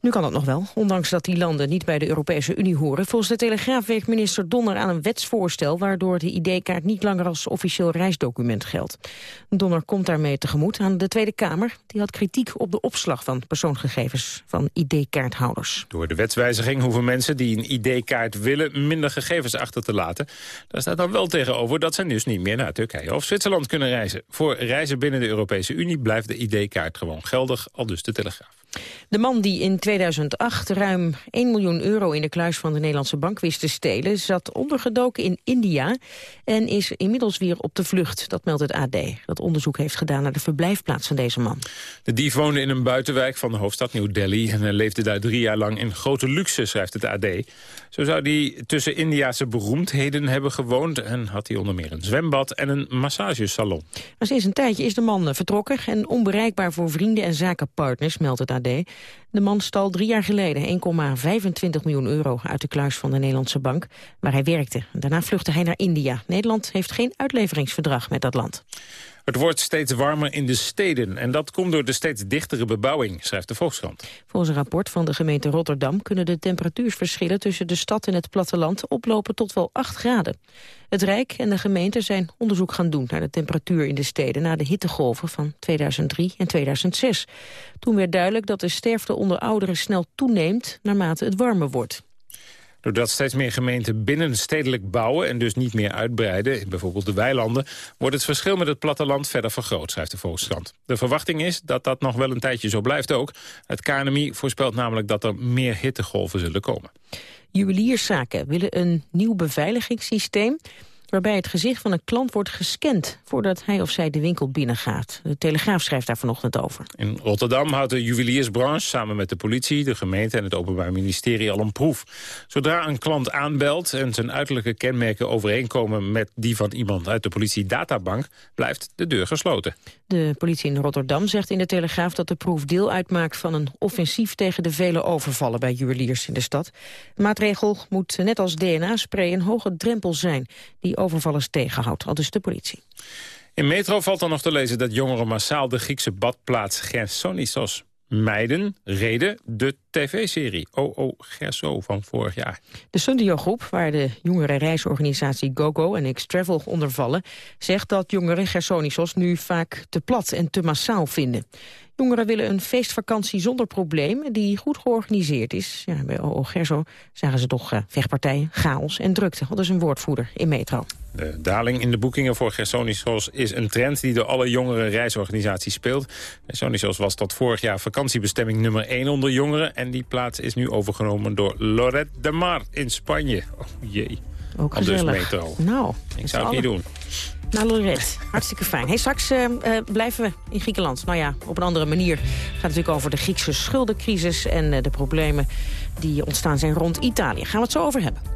S4: Nu kan dat nog wel, ondanks dat die landen niet bij de Europese Unie horen. Volgens de Telegraaf werkt minister Donner aan een wetsvoorstel... waardoor de ID-kaart niet langer als officieel reisdocument geldt. Donner komt daarmee tegemoet aan de Tweede Kamer. Die had kritiek op de opslag van persoonsgegevens van ID-kaarthouders.
S3: Door de wetswijziging hoeven mensen die een ID-kaart willen... minder gegevens achter te laten. Daar staat dan wel tegenover dat ze dus niet meer naar Turkije of Zwitserland kunnen reizen. Voor reizen binnen de Europese Unie blijft de ID-kaart gewoon geldig, al dus de Telegraaf.
S4: De man die in 2008 ruim 1 miljoen euro in de kluis van de Nederlandse bank wist te stelen... zat ondergedoken in India en is inmiddels weer op de vlucht. Dat meldt het AD. Dat onderzoek heeft gedaan naar de verblijfplaats van deze man.
S3: De dief woonde in een buitenwijk van de hoofdstad New Delhi... en leefde daar drie jaar lang in grote luxe, schrijft het AD. Zo zou hij tussen Indiase beroemdheden hebben gewoond... en had hij onder meer een zwembad en een massagesalon.
S4: Maar sinds een tijdje is de man vertrokken en onbereikbaar voor vrienden en zakenpartners, meldt het AD. De man stal drie jaar geleden 1,25 miljoen euro uit de kluis van de Nederlandse bank, waar hij werkte. Daarna vluchtte hij naar India. Nederland heeft geen uitleveringsverdrag met dat land.
S3: Het wordt steeds warmer in de steden. En dat komt door de steeds dichtere bebouwing, schrijft de Volkskrant.
S4: Volgens een rapport van de gemeente Rotterdam kunnen de temperatuursverschillen tussen de stad en het platteland oplopen tot wel 8 graden. Het Rijk en de gemeente zijn onderzoek gaan doen naar de temperatuur in de steden na de hittegolven van 2003 en 2006. Toen werd duidelijk dat de sterfte onder ouderen snel toeneemt naarmate het warmer wordt.
S3: Doordat steeds meer gemeenten binnenstedelijk bouwen... en dus niet meer uitbreiden, bijvoorbeeld de weilanden... wordt het verschil met het platteland verder vergroot, schrijft de Volkskrant. De verwachting is dat dat nog wel een tijdje zo blijft ook. Het KNMI voorspelt namelijk dat er meer hittegolven zullen komen.
S4: Juwelierszaken willen een nieuw beveiligingssysteem waarbij het gezicht van een klant wordt gescand voordat hij of zij de winkel binnengaat. De Telegraaf schrijft daar vanochtend over.
S3: In Rotterdam houdt de juweliersbranche samen met de politie, de gemeente en het Openbaar Ministerie al een proef. Zodra een klant aanbelt en zijn uiterlijke kenmerken overeenkomen met die van iemand uit de politiedatabank, blijft de deur gesloten.
S4: De politie in Rotterdam zegt in de Telegraaf dat de proef deel uitmaakt van een offensief tegen de vele overvallen bij juweliers in de stad. De maatregel moet net als DNA-spray een hoge drempel zijn die overvallers tegenhoudt, al dus de politie.
S3: In Metro valt dan nog te lezen dat jongeren massaal de Griekse badplaats Gersonisos mijden. Reden de tv-serie OO Gerso van vorig jaar.
S4: De Sundio Groep, waar de jongere reisorganisatie GoGo en X-Travel onder vallen... zegt dat jongeren Gersonisos nu vaak te plat en te massaal vinden. Jongeren willen een feestvakantie zonder problemen die goed georganiseerd is. Ja, bij OO Gerso zagen ze toch uh, vechtpartijen, chaos en drukte. Dat is een woordvoerder in Metro.
S3: De daling in de boekingen voor Gersonisos is een trend die door alle jongere reisorganisaties speelt. Gersonisos was tot vorig jaar vakantiebestemming nummer 1 onder jongeren. En die plaats is nu overgenomen door Lorette de Mar in Spanje. Oh jee.
S4: Ook
S3: dus
S4: gezellig.
S3: Metro.
S4: Nou,
S3: Ik zou het niet doen.
S4: Naar Lorette. Hartstikke fijn. Hey, straks uh, uh, blijven we in Griekenland. Nou ja, op een andere manier. Het gaat natuurlijk over de Griekse schuldencrisis... en uh, de problemen die ontstaan zijn rond Italië. Gaan we het zo over hebben.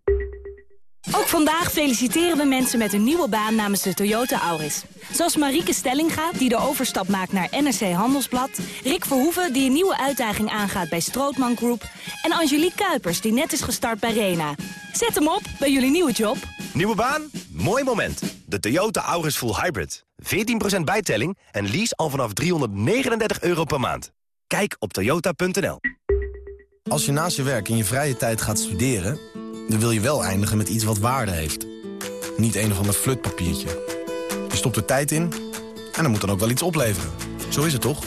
S48: Ook vandaag feliciteren we mensen met een nieuwe baan namens de Toyota Auris. Zoals Marieke Stellinga, die de overstap maakt naar NRC Handelsblad... Rick Verhoeven, die een nieuwe uitdaging aangaat bij Strootman Group... en Angelique Kuipers, die net is gestart bij Rena. Zet hem op bij jullie nieuwe job.
S46: Nieuwe baan? Mooi moment. De Toyota Auris Full Hybrid. 14% bijtelling en lease al vanaf 339 euro per maand. Kijk op toyota.nl.
S49: Als je naast je werk in je vrije tijd gaat studeren... dan wil je wel eindigen met iets wat waarde heeft. Niet een of ander flutpapiertje. Je stopt er tijd in en dan moet dan ook wel iets opleveren. Zo is het toch?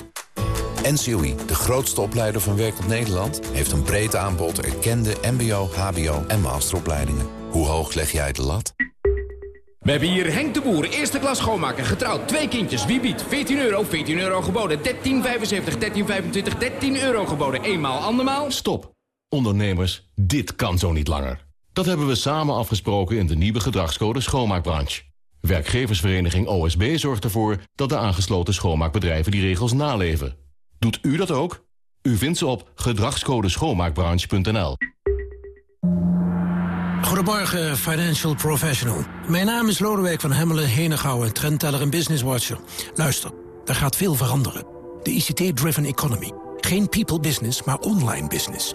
S50: NCOI, de grootste opleider van werkend Nederland... heeft een breed aanbod erkende mbo, hbo en masteropleidingen. Hoe hoog leg jij de lat?
S51: We hebben hier Henk de Boer, eerste klas schoonmaker, getrouwd, twee kindjes. Wie biedt? 14 euro, 14 euro geboden, 13,75, 13,25, 13 euro geboden. Eenmaal, andermaal.
S52: Stop. Ondernemers, dit kan zo niet langer. Dat hebben we samen afgesproken in de nieuwe gedragscode schoonmaakbranche. Werkgeversvereniging OSB zorgt ervoor dat de aangesloten schoonmaakbedrijven die regels naleven. Doet u dat ook? U vindt ze op gedragscodeschoonmaakbranche.nl.
S38: Goedemorgen, financial professional. Mijn naam is Lodewijk van Hemmelen, Henegouwen, trendteller en business watcher. Luister, er gaat veel veranderen. De ICT-driven economy. Geen people business, maar online business.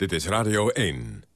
S2: Dit is Radio 1.